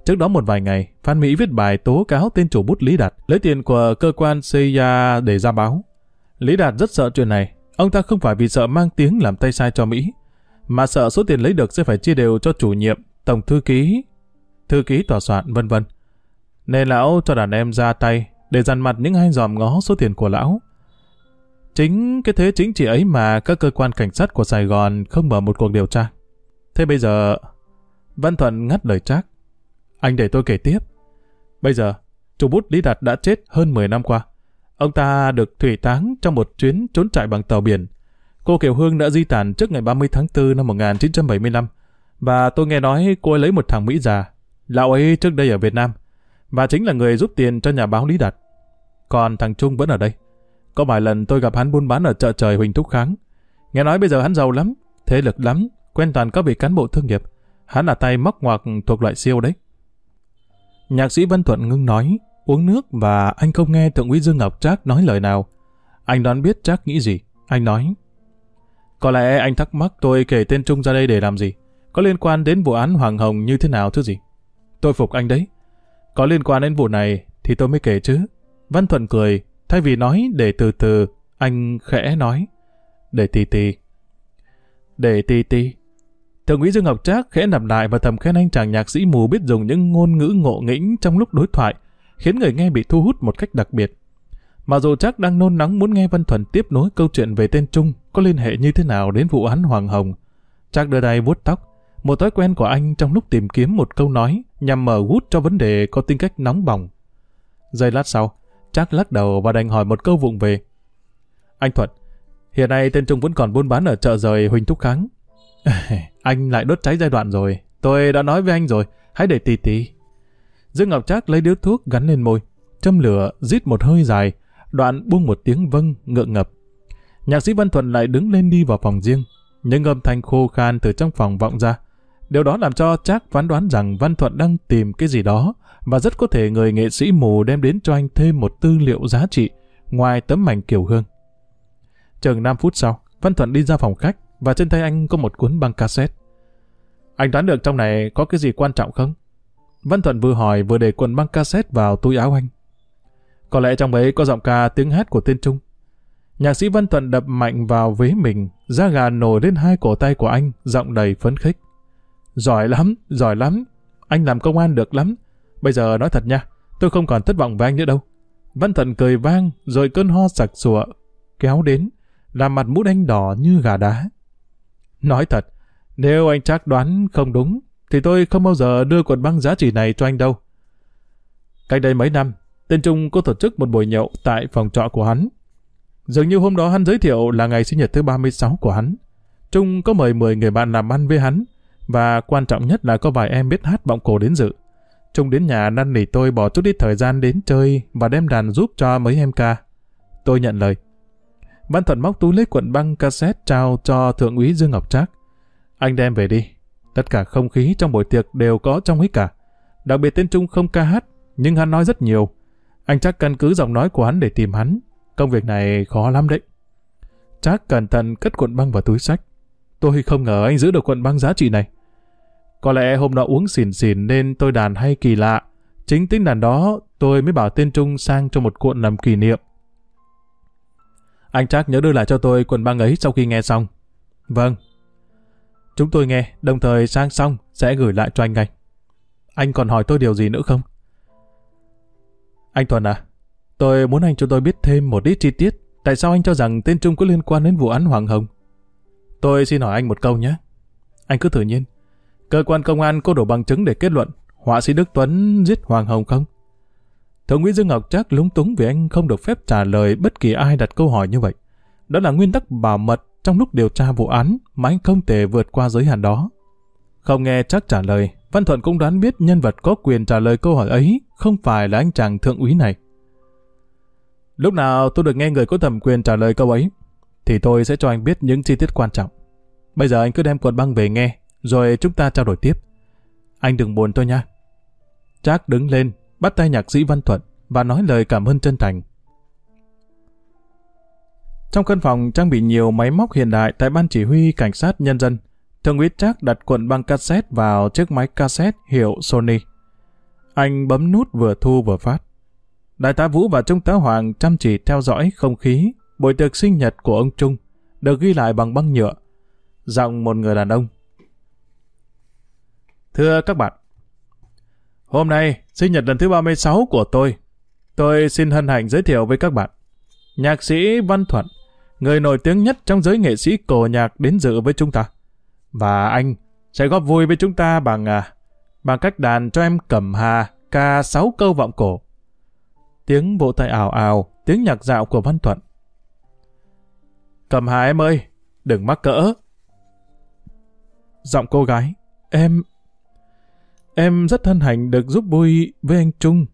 Trước đó một vài ngày, Phan Mỹ viết bài tố cáo tên chủ bút Lý Đạt lấy tiền của cơ quan CIA để ra báo. Lý Đạt rất sợ chuyện này. Ông ta không phải vì sợ mang tiếng làm tay sai cho Mỹ, mà sợ số tiền lấy được sẽ phải chia đều cho chủ nhiệm, tổng thư ký, thư ký tòa soạn vân vân. Nên lão cho đàn em ra tay để dằn mặt những ai dòm ngó số tiền của lão. Chính cái thế chính trị ấy mà các cơ quan cảnh sát của Sài Gòn không mở một cuộc điều tra. Thế bây giờ... Văn Thuận ngắt lời Trác. Anh để tôi kể tiếp. Bây giờ, chủ bút Lý Đạt đã chết hơn 10 năm qua. Ông ta được thủy táng trong một chuyến trốn chạy bằng tàu biển. Cô Kiều Hương đã di tản trước ngày 30 tháng 4 năm 1975. Và tôi nghe nói cô ấy lấy một thằng Mỹ già. Lão ấy trước đây ở Việt Nam. Và chính là người giúp tiền cho nhà báo Lý Đạt. Còn thằng Trung vẫn ở đây. Có vài lần tôi gặp hắn buôn bán ở chợ trời Huỳnh Thúc Kháng. Nghe nói bây giờ hắn giàu lắm, thế lực lắm, quen toàn các vị cán bộ thương nghiệp. Hắn là tay móc ngoặc thuộc loại siêu đấy. Nhạc sĩ Văn Thuận ngưng nói, uống nước và anh không nghe Thượng úy Dương Ngọc Trác nói lời nào. Anh đoán biết Trác nghĩ gì. Anh nói, có lẽ anh thắc mắc tôi kể tên Trung ra đây để làm gì? Có liên quan đến vụ án Hoàng Hồng như thế nào chứ gì? Tôi phục anh đấy. Có liên quan đến vụ này thì tôi mới kể chứ. Văn Thuận cười, thay vì nói để từ từ, anh khẽ nói. Để tì tì. Để tì tì. Thượng úy Dương Ngọc Trác khẽ nằm lại và thầm khen anh chàng nhạc sĩ mù biết dùng những ngôn ngữ ngộ nghĩnh trong lúc đối thoại, khiến người nghe bị thu hút một cách đặc biệt. Mà dù Trác đang nôn nóng muốn nghe Văn Thuần tiếp nối câu chuyện về tên Trung có liên hệ như thế nào đến vụ án Hoàng Hồng. Trác đưa tay vuốt tóc, một thói quen của anh trong lúc tìm kiếm một câu nói nhằm mở gút cho vấn đề có tính cách nóng bỏng. Giây lát sau, Trác lắc đầu và đành hỏi một câu vụng về. Anh Thuận, hiện nay tên Trung vẫn còn buôn bán ở chợ rời Huỳnh Thúc Kháng. anh lại đốt cháy giai đoạn rồi. Tôi đã nói với anh rồi, hãy để tì tì. Dương Ngọc Trác lấy điếu thuốc gắn lên môi, châm lửa, rít một hơi dài, đoạn buông một tiếng vâng ngượng ngập. Nhạc sĩ Văn Thuận lại đứng lên đi vào phòng riêng, những âm thanh khô khan từ trong phòng vọng ra. Điều đó làm cho Trác phán đoán rằng Văn Thuận đang tìm cái gì đó và rất có thể người nghệ sĩ mù đem đến cho anh thêm một tư liệu giá trị ngoài tấm mảnh kiểu hương. Chừng 5 phút sau, Văn Thuận đi ra phòng khách và trên tay anh có một cuốn băng cassette. Anh đoán được trong này có cái gì quan trọng không? Văn Thuận vừa hỏi vừa để quần băng cassette vào túi áo anh. Có lẽ trong ấy có giọng ca tiếng hát của tên Trung. Nhạc sĩ Văn Thuận đập mạnh vào vế mình, da gà nổi lên hai cổ tay của anh, giọng đầy phấn khích. Giỏi lắm, giỏi lắm. Anh làm công an được lắm. Bây giờ nói thật nha, tôi không còn thất vọng với anh nữa đâu. Văn Thuận cười vang, rồi cơn ho sặc sụa, kéo đến, làm mặt mũi anh đỏ như gà đá. Nói thật, nếu anh chắc đoán không đúng, thì tôi không bao giờ đưa cuộn băng giá trị này cho anh đâu. Cách đây mấy năm, tên Trung có tổ chức một buổi nhậu tại phòng trọ của hắn. Dường như hôm đó hắn giới thiệu là ngày sinh nhật thứ 36 của hắn. Trung có mời 10 người bạn làm ăn với hắn, và quan trọng nhất là có vài em biết hát vọng cổ đến dự. Trung đến nhà năn nỉ tôi bỏ chút ít thời gian đến chơi và đem đàn giúp cho mấy em ca. Tôi nhận lời. Văn Thuận móc túi lấy cuộn băng cassette trao cho Thượng úy Dương Ngọc Trác. Anh đem về đi. Tất cả không khí trong buổi tiệc đều có trong ấy cả. Đặc biệt tên Trung không ca hát, nhưng hắn nói rất nhiều. Anh chắc căn cứ giọng nói của hắn để tìm hắn. Công việc này khó lắm đấy. Trác cẩn thận cất cuộn băng vào túi sách. Tôi không ngờ anh giữ được cuộn băng giá trị này. Có lẽ hôm đó uống xỉn xỉn nên tôi đàn hay kỳ lạ. Chính tính đàn đó tôi mới bảo tên Trung sang cho một cuộn làm kỷ niệm. Anh chắc nhớ đưa lại cho tôi cuộn băng ấy sau khi nghe xong. Vâng. Chúng tôi nghe, đồng thời sang xong sẽ gửi lại cho anh ngay. Anh còn hỏi tôi điều gì nữa không? Anh Thuần à, tôi muốn anh cho tôi biết thêm một ít chi tiết. Tại sao anh cho rằng tên Trung có liên quan đến vụ án Hoàng Hồng? Tôi xin hỏi anh một câu nhé. Anh cứ thử nhiên. Cơ quan công an có đủ bằng chứng để kết luận họa sĩ Đức Tuấn giết Hoàng Hồng không? Thượng úy Dương Ngọc chắc lúng túng vì anh không được phép trả lời bất kỳ ai đặt câu hỏi như vậy. Đó là nguyên tắc bảo mật trong lúc điều tra vụ án mà anh không thể vượt qua giới hạn đó. Không nghe chắc trả lời, Văn Thuận cũng đoán biết nhân vật có quyền trả lời câu hỏi ấy không phải là anh chàng thượng úy này. Lúc nào tôi được nghe người có thẩm quyền trả lời câu ấy, thì tôi sẽ cho anh biết những chi tiết quan trọng. Bây giờ anh cứ đem cuộn băng về nghe, rồi chúng ta trao đổi tiếp. Anh đừng buồn tôi nha. Trác đứng lên, bắt tay nhạc sĩ Văn Thuận và nói lời cảm ơn chân thành. Trong căn phòng trang bị nhiều máy móc hiện đại tại Ban Chỉ huy Cảnh sát Nhân dân, Thượng úy Trác đặt cuộn băng cassette vào chiếc máy cassette hiệu Sony. Anh bấm nút vừa thu vừa phát. Đại tá Vũ và Trung tá Hoàng chăm chỉ theo dõi không khí buổi tiệc sinh nhật của ông Trung, được ghi lại bằng băng nhựa. Giọng một người đàn ông. Thưa các bạn, hôm nay sinh nhật lần thứ 36 của tôi. Tôi xin hân hạnh giới thiệu với các bạn. Nhạc sĩ Văn Thuận, người nổi tiếng nhất trong giới nghệ sĩ cổ nhạc đến dự với chúng ta. Và anh sẽ góp vui với chúng ta bằng à, bằng cách đàn cho em cẩm hà ca sáu câu vọng cổ. Tiếng vỗ tay ảo ảo, tiếng nhạc dạo của Văn Thuận. Cẩm hà em ơi, đừng mắc cỡ. Giọng cô gái, em... Em rất thân hạnh được giúp vui với anh Trung.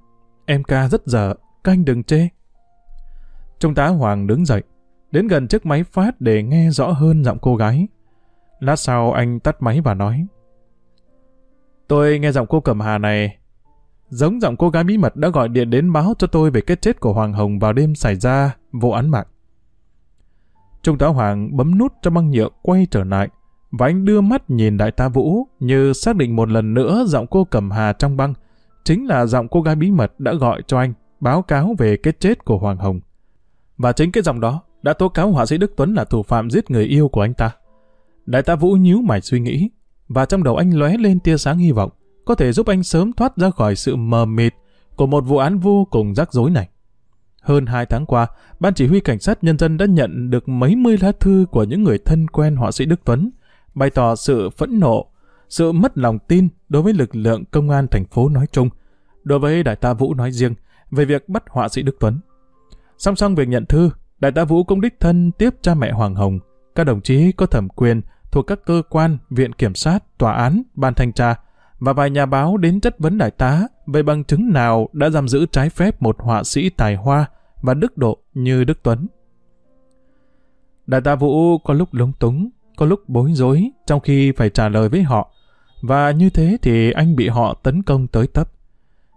Em ca rất dở, các anh đừng chê. Trung tá Hoàng đứng dậy, đến gần chiếc máy phát để nghe rõ hơn giọng cô gái. Lát sau anh tắt máy và nói. Tôi nghe giọng cô Cẩm Hà này giống giọng cô gái bí mật đã gọi điện đến báo cho tôi về cái chết của Hoàng Hồng vào đêm xảy ra vụ án mạng. Trung tá Hoàng bấm nút cho băng nhựa quay trở lại và anh đưa mắt nhìn đại tá Vũ như xác định một lần nữa giọng cô Cẩm Hà trong băng chính là giọng cô gái bí mật đã gọi cho anh báo cáo về cái chết của Hoàng Hồng. Và chính cái giọng đó đã tố cáo họa sĩ Đức Tuấn là thủ phạm giết người yêu của anh ta. Đại tá Vũ nhíu mày suy nghĩ, và trong đầu anh lóe lên tia sáng hy vọng, có thể giúp anh sớm thoát ra khỏi sự mờ mịt của một vụ án vô cùng rắc rối này. Hơn hai tháng qua, Ban Chỉ huy Cảnh sát Nhân dân đã nhận được mấy mươi lá thư của những người thân quen họa sĩ Đức Tuấn, bày tỏ sự phẫn nộ, sự mất lòng tin đối với lực lượng công an thành phố nói chung, đối với Đại tá Vũ nói riêng, về việc bắt họa sĩ Đức Tuấn. Song song việc nhận thư, Đại tá Vũ cũng đích thân tiếp cha mẹ Hoàng Hồng, các đồng chí có thẩm quyền thuộc các cơ quan, viện kiểm sát, tòa án, ban thanh tra và vài nhà báo đến chất vấn đại tá về bằng chứng nào đã giam giữ trái phép một họa sĩ tài hoa và đức độ như Đức Tuấn. Đại tá Vũ có lúc lúng túng, có lúc bối rối trong khi phải trả lời với họ, và như thế thì anh bị họ tấn công tới tấp.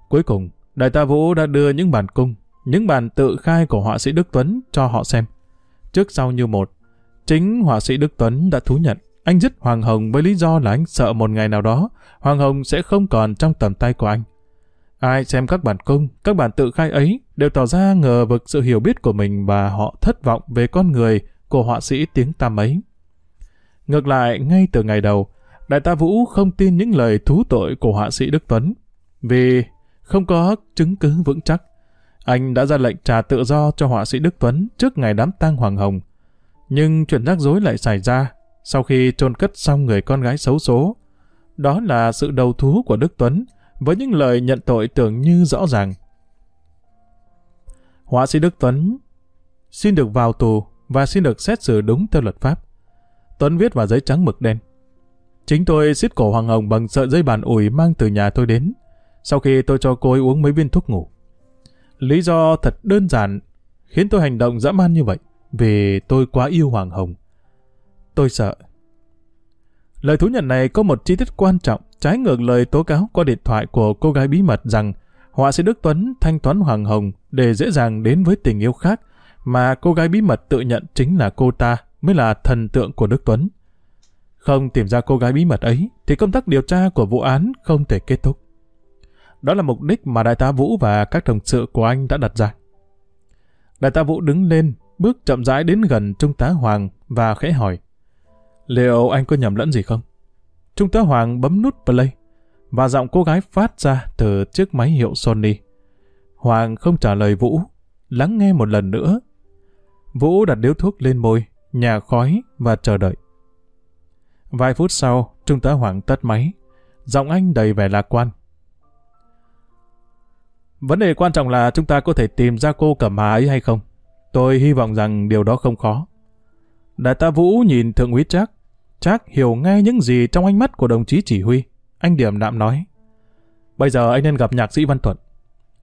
Cuối cùng, Đại tá Vũ đã đưa những bản cung, những bản tự khai của họa sĩ Đức Tuấn cho họ xem. Trước sau như một, chính họa sĩ Đức Tuấn đã thú nhận anh dứt Hoàng Hồng với lý do là anh sợ một ngày nào đó Hoàng Hồng sẽ không còn trong tầm tay của anh. Ai xem các bản cung, các bản tự khai ấy đều tỏ ra ngờ vực sự hiểu biết của mình và họ thất vọng về con người của họa sĩ tiếng tam ấy. Ngược lại, ngay từ ngày đầu, Đại tá Vũ không tin những lời thú tội của họa sĩ Đức Tuấn, vì không có chứng cứ vững chắc. Anh đã ra lệnh trả tự do cho họa sĩ Đức Tuấn trước ngày đám tang Hoàng Hồng. Nhưng chuyện rắc rối lại xảy ra sau khi chôn cất xong người con gái xấu số. Đó là sự đầu thú của Đức Tuấn với những lời nhận tội tưởng như rõ ràng. Họa sĩ Đức Tuấn xin được vào tù và xin được xét xử đúng theo luật pháp. Tuấn viết vào giấy trắng mực đen. Chính tôi xiết cổ Hoàng Hồng bằng sợi dây bàn ủi mang từ nhà tôi đến, sau khi tôi cho cô ấy uống mấy viên thuốc ngủ. Lý do thật đơn giản khiến tôi hành động dã man như vậy, vì tôi quá yêu Hoàng Hồng. Tôi sợ. Lời thú nhận này có một chi tiết quan trọng, trái ngược lời tố cáo qua điện thoại của cô gái bí mật rằng họa sĩ Đức Tuấn thanh toán Hoàng Hồng để dễ dàng đến với tình yêu khác, mà cô gái bí mật tự nhận chính là cô ta mới là thần tượng của Đức Tuấn. Không tìm ra cô gái bí mật ấy, thì công tác điều tra của vụ án không thể kết thúc. Đó là mục đích mà Đại tá Vũ và các đồng sự của anh đã đặt ra. Đại tá Vũ đứng lên, bước chậm rãi đến gần Trung tá Hoàng và khẽ hỏi. Liệu anh có nhầm lẫn gì không? Trung tá Hoàng bấm nút play và giọng cô gái phát ra từ chiếc máy hiệu Sony. Hoàng không trả lời Vũ, lắng nghe một lần nữa. Vũ đặt điếu thuốc lên môi, nhà khói và chờ đợi. Vài phút sau, Trung tá Hoàng tắt máy. Giọng anh đầy vẻ lạc quan. Vấn đề quan trọng là chúng ta có thể tìm ra cô cẩm hà ấy hay không. Tôi hy vọng rằng điều đó không khó. Đại tá Vũ nhìn thượng úy Trác Trác hiểu ngay những gì trong ánh mắt của đồng chí chỉ huy. Anh điểm đạm nói. Bây giờ anh nên gặp nhạc sĩ Văn Thuận.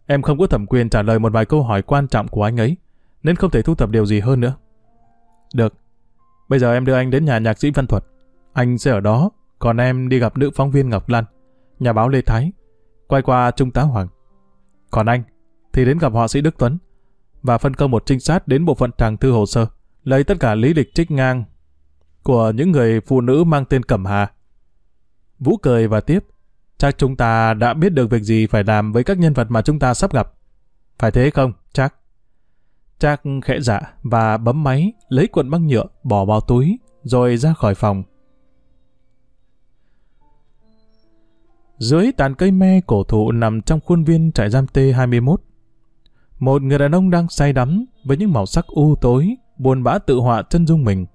Em không có thẩm quyền trả lời một vài câu hỏi quan trọng của anh ấy, nên không thể thu thập điều gì hơn nữa. Được. Bây giờ em đưa anh đến nhà nhạc sĩ Văn thuật Anh sẽ ở đó, còn em đi gặp nữ phóng viên Ngọc Lan, nhà báo Lê Thái, quay qua Trung tá Hoàng. Còn anh, thì đến gặp họa sĩ Đức Tuấn, và phân công một trinh sát đến bộ phận tràng thư hồ sơ, lấy tất cả lý lịch trích ngang của những người phụ nữ mang tên Cẩm Hà. Vũ cười và tiếp, chắc chúng ta đã biết được việc gì phải làm với các nhân vật mà chúng ta sắp gặp. Phải thế không, chắc? Trác khẽ dạ và bấm máy, lấy cuộn băng nhựa, bỏ vào túi, rồi ra khỏi phòng. Dưới tàn cây me cổ thụ nằm trong khuôn viên trại giam T21, một người đàn ông đang say đắm với những màu sắc u tối, buồn bã tự họa chân dung mình.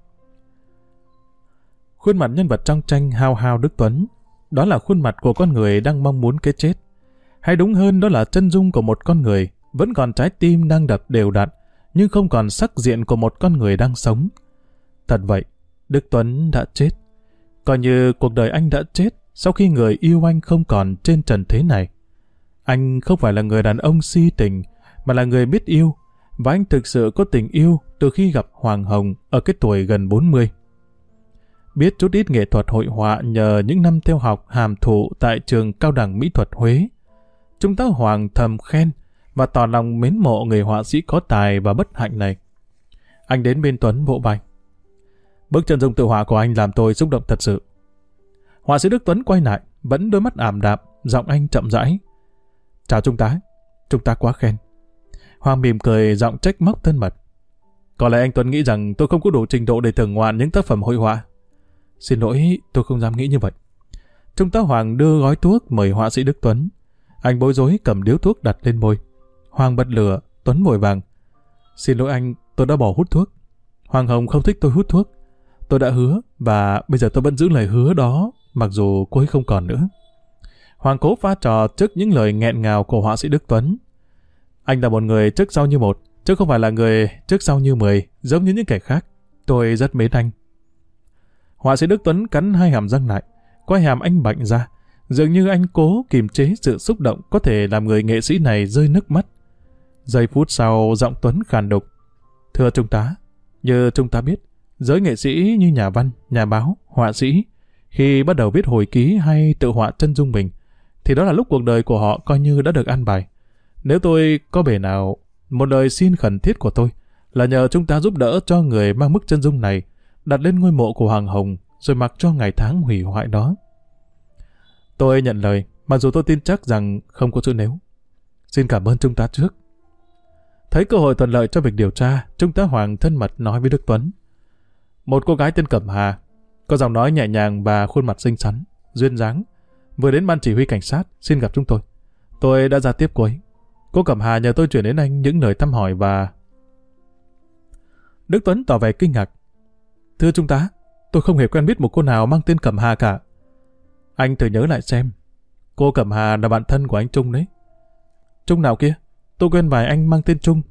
Khuôn mặt nhân vật trong tranh hao hao Đức Tuấn, đó là khuôn mặt của con người đang mong muốn cái chết. Hay đúng hơn đó là chân dung của một con người, vẫn còn trái tim đang đập đều đặn, nhưng không còn sắc diện của một con người đang sống. Thật vậy, Đức Tuấn đã chết. Coi như cuộc đời anh đã chết sau khi người yêu anh không còn trên trần thế này. Anh không phải là người đàn ông si tình, mà là người biết yêu, và anh thực sự có tình yêu từ khi gặp Hoàng Hồng ở cái tuổi gần 40. Biết chút ít nghệ thuật hội họa nhờ những năm theo học hàm thụ tại trường cao đẳng mỹ thuật Huế. Chúng ta Hoàng thầm khen và tỏ lòng mến mộ người họa sĩ có tài và bất hạnh này. Anh đến bên Tuấn vỗ vai. Bức chân dung tự họa của anh làm tôi xúc động thật sự. Họa sĩ Đức Tuấn quay lại, vẫn đôi mắt ảm đạm, giọng anh chậm rãi. Chào chúng ta, chúng ta quá khen. Hoàng mỉm cười giọng trách móc thân mật. Có lẽ anh Tuấn nghĩ rằng tôi không có đủ trình độ để thưởng ngoạn những tác phẩm hội họa. Xin lỗi, tôi không dám nghĩ như vậy. Trung tá Hoàng đưa gói thuốc mời họa sĩ Đức Tuấn. Anh bối rối cầm điếu thuốc đặt lên môi. Hoàng bật lửa, Tuấn vội vàng. Xin lỗi anh, tôi đã bỏ hút thuốc. Hoàng Hồng không thích tôi hút thuốc. Tôi đã hứa, và bây giờ tôi vẫn giữ lời hứa đó, mặc dù cô ấy không còn nữa. Hoàng cố pha trò trước những lời nghẹn ngào của họa sĩ Đức Tuấn. Anh là một người trước sau như một, chứ không phải là người trước sau như mười, giống như những kẻ khác. Tôi rất mến anh. Họa sĩ Đức Tuấn cắn hai hàm răng lại, quay hàm anh bệnh ra, dường như anh cố kiềm chế sự xúc động có thể làm người nghệ sĩ này rơi nước mắt. Giây phút sau, giọng Tuấn khàn đục. Thưa Trung tá, như Trung tá biết, giới nghệ sĩ như nhà văn, nhà báo, họa sĩ, khi bắt đầu viết hồi ký hay tự họa chân dung mình, thì đó là lúc cuộc đời của họ coi như đã được an bài. Nếu tôi có bề nào, một lời xin khẩn thiết của tôi là nhờ chúng ta giúp đỡ cho người mang bức chân dung này đặt lên ngôi mộ của Hoàng Hồng rồi mặc cho ngày tháng hủy hoại đó. Tôi nhận lời, mặc dù tôi tin chắc rằng không có chữ nếu. Xin cảm ơn chúng ta trước. Thấy cơ hội thuận lợi cho việc điều tra, Trung tá Hoàng thân mật nói với Đức Tuấn. Một cô gái tên Cẩm Hà, có giọng nói nhẹ nhàng và khuôn mặt xinh xắn, duyên dáng, vừa đến ban chỉ huy cảnh sát xin gặp chúng tôi. Tôi đã ra tiếp cô ấy. Cô Cẩm Hà nhờ tôi chuyển đến anh những lời thăm hỏi và... Đức Tuấn tỏ vẻ kinh ngạc. Thưa Trung tá, tôi không hề quen biết một cô nào mang tên Cẩm Hà cả. Anh thử nhớ lại xem. Cô Cẩm Hà là bạn thân của anh Trung đấy. Trung nào kia? Tôi quen vài anh mang tên Trung.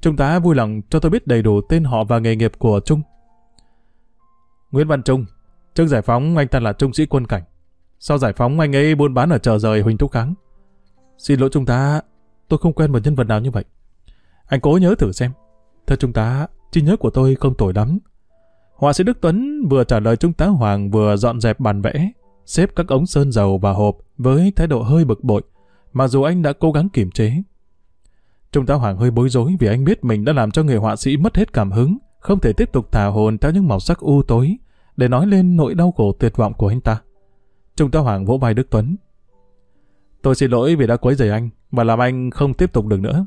Trung tá vui lòng cho tôi biết đầy đủ tên họ và nghề nghiệp của Trung. Nguyễn Văn Trung. Trước giải phóng anh ta là trung sĩ quân cảnh. Sau giải phóng anh ấy buôn bán ở chợ rời Huỳnh Thúc Kháng. Xin lỗi Trung tá, tôi không quen một nhân vật nào như vậy. Anh cố nhớ thử xem. Thưa Trung tá, trí nhớ của tôi không tồi lắm. Họa sĩ Đức Tuấn vừa trả lời Trung tá Hoàng vừa dọn dẹp bàn vẽ, xếp các ống sơn dầu và hộp với thái độ hơi bực bội, mặc dù anh đã cố gắng kiềm chế. Trung tá Hoàng hơi bối rối vì anh biết mình đã làm cho người họa sĩ mất hết cảm hứng, không thể tiếp tục thả hồn theo những màu sắc u tối để nói lên nỗi đau khổ tuyệt vọng của anh ta. Trung tá Hoàng vỗ vai Đức Tuấn. Tôi xin lỗi vì đã quấy rầy anh và làm anh không tiếp tục được nữa.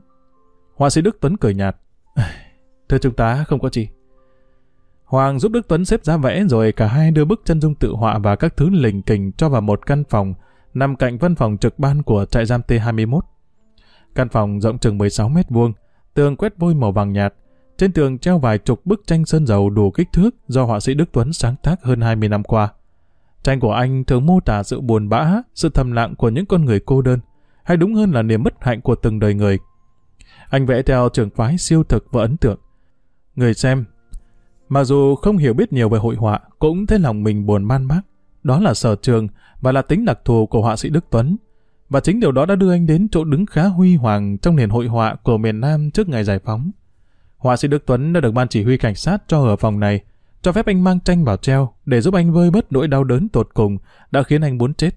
Họa sĩ Đức Tuấn cười nhạt. Thưa Trung tá, không có gì. Hoàng giúp Đức Tuấn xếp giá vẽ rồi cả hai đưa bức chân dung tự họa và các thứ lình kình cho vào một căn phòng nằm cạnh văn phòng trực ban của trại giam T21. Căn phòng rộng chừng 16 mét vuông, tường quét vôi màu vàng nhạt, trên tường treo vài chục bức tranh sơn dầu đủ kích thước do họa sĩ Đức Tuấn sáng tác hơn 20 năm qua. Tranh của anh thường mô tả sự buồn bã, sự thầm lặng của những con người cô đơn, hay đúng hơn là niềm bất hạnh của từng đời người. Anh vẽ theo trường phái siêu thực và ấn tượng. Người xem, mặc dù không hiểu biết nhiều về hội họa, cũng thấy lòng mình buồn man mác. Đó là sở trường và là tính đặc thù của họa sĩ Đức Tuấn. Và chính điều đó đã đưa anh đến chỗ đứng khá huy hoàng trong nền hội họa của miền Nam trước ngày giải phóng. Họa sĩ Đức Tuấn đã được ban chỉ huy cảnh sát cho ở phòng này, cho phép anh mang tranh vào treo để giúp anh vơi bớt nỗi đau đớn tột cùng đã khiến anh muốn chết.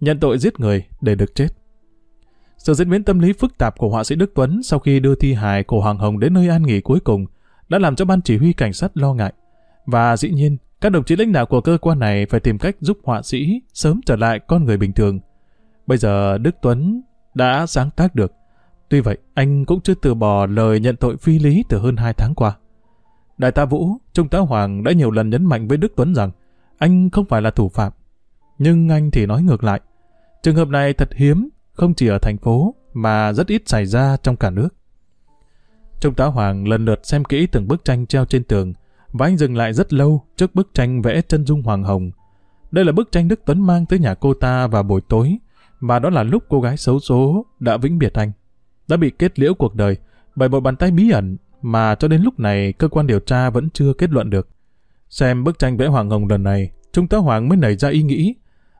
Nhận tội giết người để được chết. Sự diễn biến tâm lý phức tạp của họa sĩ Đức Tuấn sau khi đưa thi hài của Hoàng Hồng đến nơi an nghỉ cuối cùng đã làm cho ban chỉ huy cảnh sát lo ngại. Và dĩ nhiên, các đồng chí lãnh đạo của cơ quan này phải tìm cách giúp họa sĩ sớm trở lại con người bình thường. Bây giờ Đức Tuấn đã sáng tác được. Tuy vậy, anh cũng chưa từ bỏ lời nhận tội phi lý từ hơn 2 tháng qua. Đại tá Vũ, Trung tá Hoàng đã nhiều lần nhấn mạnh với Đức Tuấn rằng anh không phải là thủ phạm. Nhưng anh thì nói ngược lại. Trường hợp này thật hiếm, không chỉ ở thành phố, mà rất ít xảy ra trong cả nước. Trung tá Hoàng lần lượt xem kỹ từng bức tranh treo trên tường, và anh dừng lại rất lâu trước bức tranh vẽ chân dung Hoàng Hồng. Đây là bức tranh Đức Tuấn mang tới nhà cô ta vào buổi tối, mà đó là lúc cô gái xấu số đã vĩnh biệt anh. Đã bị kết liễu cuộc đời bởi một bàn tay bí ẩn mà cho đến lúc này cơ quan điều tra vẫn chưa kết luận được. Xem bức tranh vẽ Hoàng Hồng lần này, Trung tá Hoàng mới nảy ra ý nghĩ.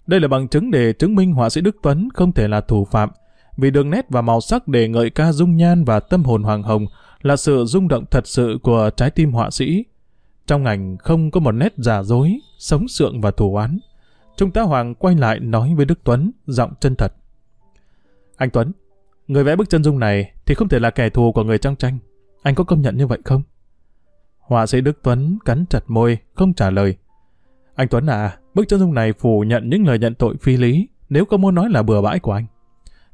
Đây là bằng chứng để chứng minh họa sĩ Đức Tuấn không thể là thủ phạm, vì đường nét và màu sắc để ngợi ca dung nhan và tâm hồn Hoàng Hồng là sự rung động thật sự của trái tim họa sĩ. Trong ảnh không có một nét giả dối, sống sượng và thủ oán. Trung tá Hoàng quay lại nói với Đức Tuấn, giọng chân thật. Anh Tuấn, người vẽ bức chân dung này thì không thể là kẻ thù của người trong tranh. Anh có công nhận như vậy không? Họa sĩ Đức Tuấn cắn chặt môi, không trả lời. Anh Tuấn à, bức chân dung này phủ nhận những lời nhận tội phi lý, nếu có muốn nói là bừa bãi của anh.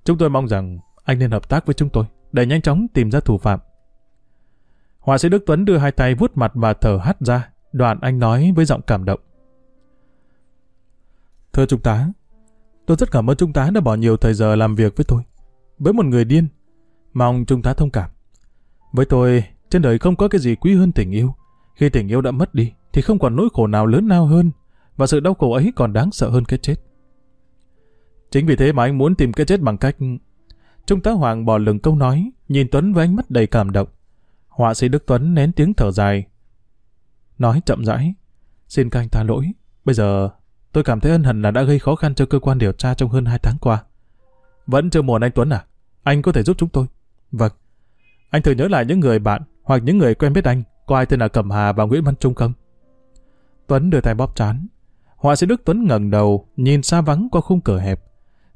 Chúng tôi mong rằng anh nên hợp tác với chúng tôi, để nhanh chóng tìm ra thủ phạm. Họa sĩ Đức Tuấn đưa hai tay vuốt mặt và thở hắt ra, đoạn anh nói với giọng cảm động. Thưa Trung tá, tôi rất cảm ơn Trung tá đã bỏ nhiều thời giờ làm việc với tôi. Với một người điên, mong Trung tá thông cảm. Với tôi, trên đời không có cái gì quý hơn tình yêu. Khi tình yêu đã mất đi, thì không còn nỗi khổ nào lớn lao hơn, và sự đau khổ ấy còn đáng sợ hơn cái chết. Chính vì thế mà anh muốn tìm cái chết bằng cách... Trung tá Hoàng bỏ lừng câu nói, nhìn Tuấn với ánh mắt đầy cảm động. Họa sĩ Đức Tuấn nén tiếng thở dài. Nói chậm rãi. Xin các anh tha lỗi. Bây giờ tôi cảm thấy ân hận là đã gây khó khăn cho cơ quan điều tra trong hơn hai tháng qua. Vẫn chưa muộn anh Tuấn à? Anh có thể giúp chúng tôi. Vâng. Anh thử nhớ lại những người bạn hoặc những người quen biết anh có ai tên là Cẩm Hà và Nguyễn Văn Trung không? Tuấn đưa tay bóp chán. Họa sĩ Đức Tuấn ngẩng đầu, nhìn xa vắng qua khung cửa hẹp.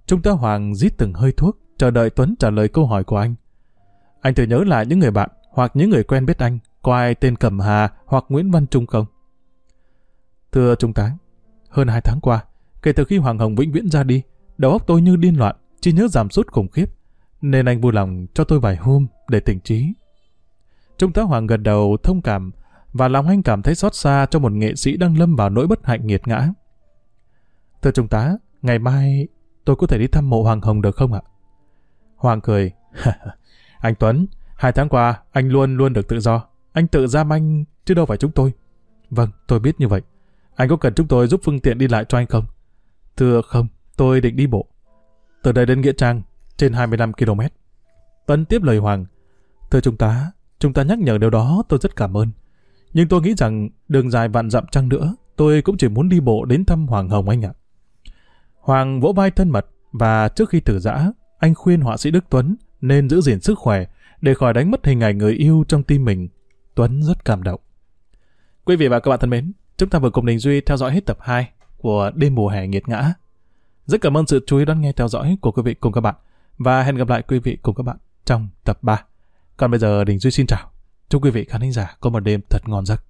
Trung tá Hoàng rít từng hơi thuốc, chờ đợi Tuấn trả lời câu hỏi của anh. Anh thử nhớ lại những người bạn hoặc những người quen biết anh, có ai tên Cẩm Hà hoặc Nguyễn Văn Trung không? Thưa Trung tá, hơn hai tháng qua, kể từ khi Hoàng Hồng vĩnh viễn ra đi, đầu óc tôi như điên loạn, chỉ nhớ giảm sút khủng khiếp, nên anh vui lòng cho tôi vài hôm để tỉnh trí. Trung tá Hoàng gật đầu thông cảm, và lòng anh cảm thấy xót xa cho một nghệ sĩ đang lâm vào nỗi bất hạnh nghiệt ngã. Thưa Trung tá, ngày mai tôi có thể đi thăm mộ Hoàng Hồng được không ạ? Hoàng cười. anh Tuấn, hai tháng qua anh luôn luôn được tự do. Anh tự giam anh, chứ đâu phải chúng tôi. Vâng, tôi biết như vậy. Anh có cần chúng tôi giúp phương tiện đi lại cho anh không? Thưa không, tôi định đi bộ. Từ đây đến Nghĩa Trang, trên 25 km. Tuấn tiếp lời Hoàng. Thưa chúng ta, chúng ta nhắc nhở điều đó tôi rất cảm ơn. Nhưng tôi nghĩ rằng đường dài vạn dặm chăng nữa, tôi cũng chỉ muốn đi bộ đến thăm Hoàng Hồng anh ạ. Hoàng vỗ vai thân mật và trước khi tử giã, anh khuyên họa sĩ Đức Tuấn nên giữ gìn sức khỏe để khỏi đánh mất hình ảnh người yêu trong tim mình. Tuấn rất cảm động. Quý vị và các bạn thân mến, chúng ta vừa cùng Đình Duy theo dõi hết tập 2 của Đêm mùa hè nghiệt ngã. Rất cảm ơn sự chú ý đón nghe theo dõi của quý vị cùng các bạn, và hẹn gặp lại quý vị cùng các bạn trong tập 3. Còn bây giờ, Đình Duy xin chào. Chúc quý vị khán giả có một đêm thật ngon giấc.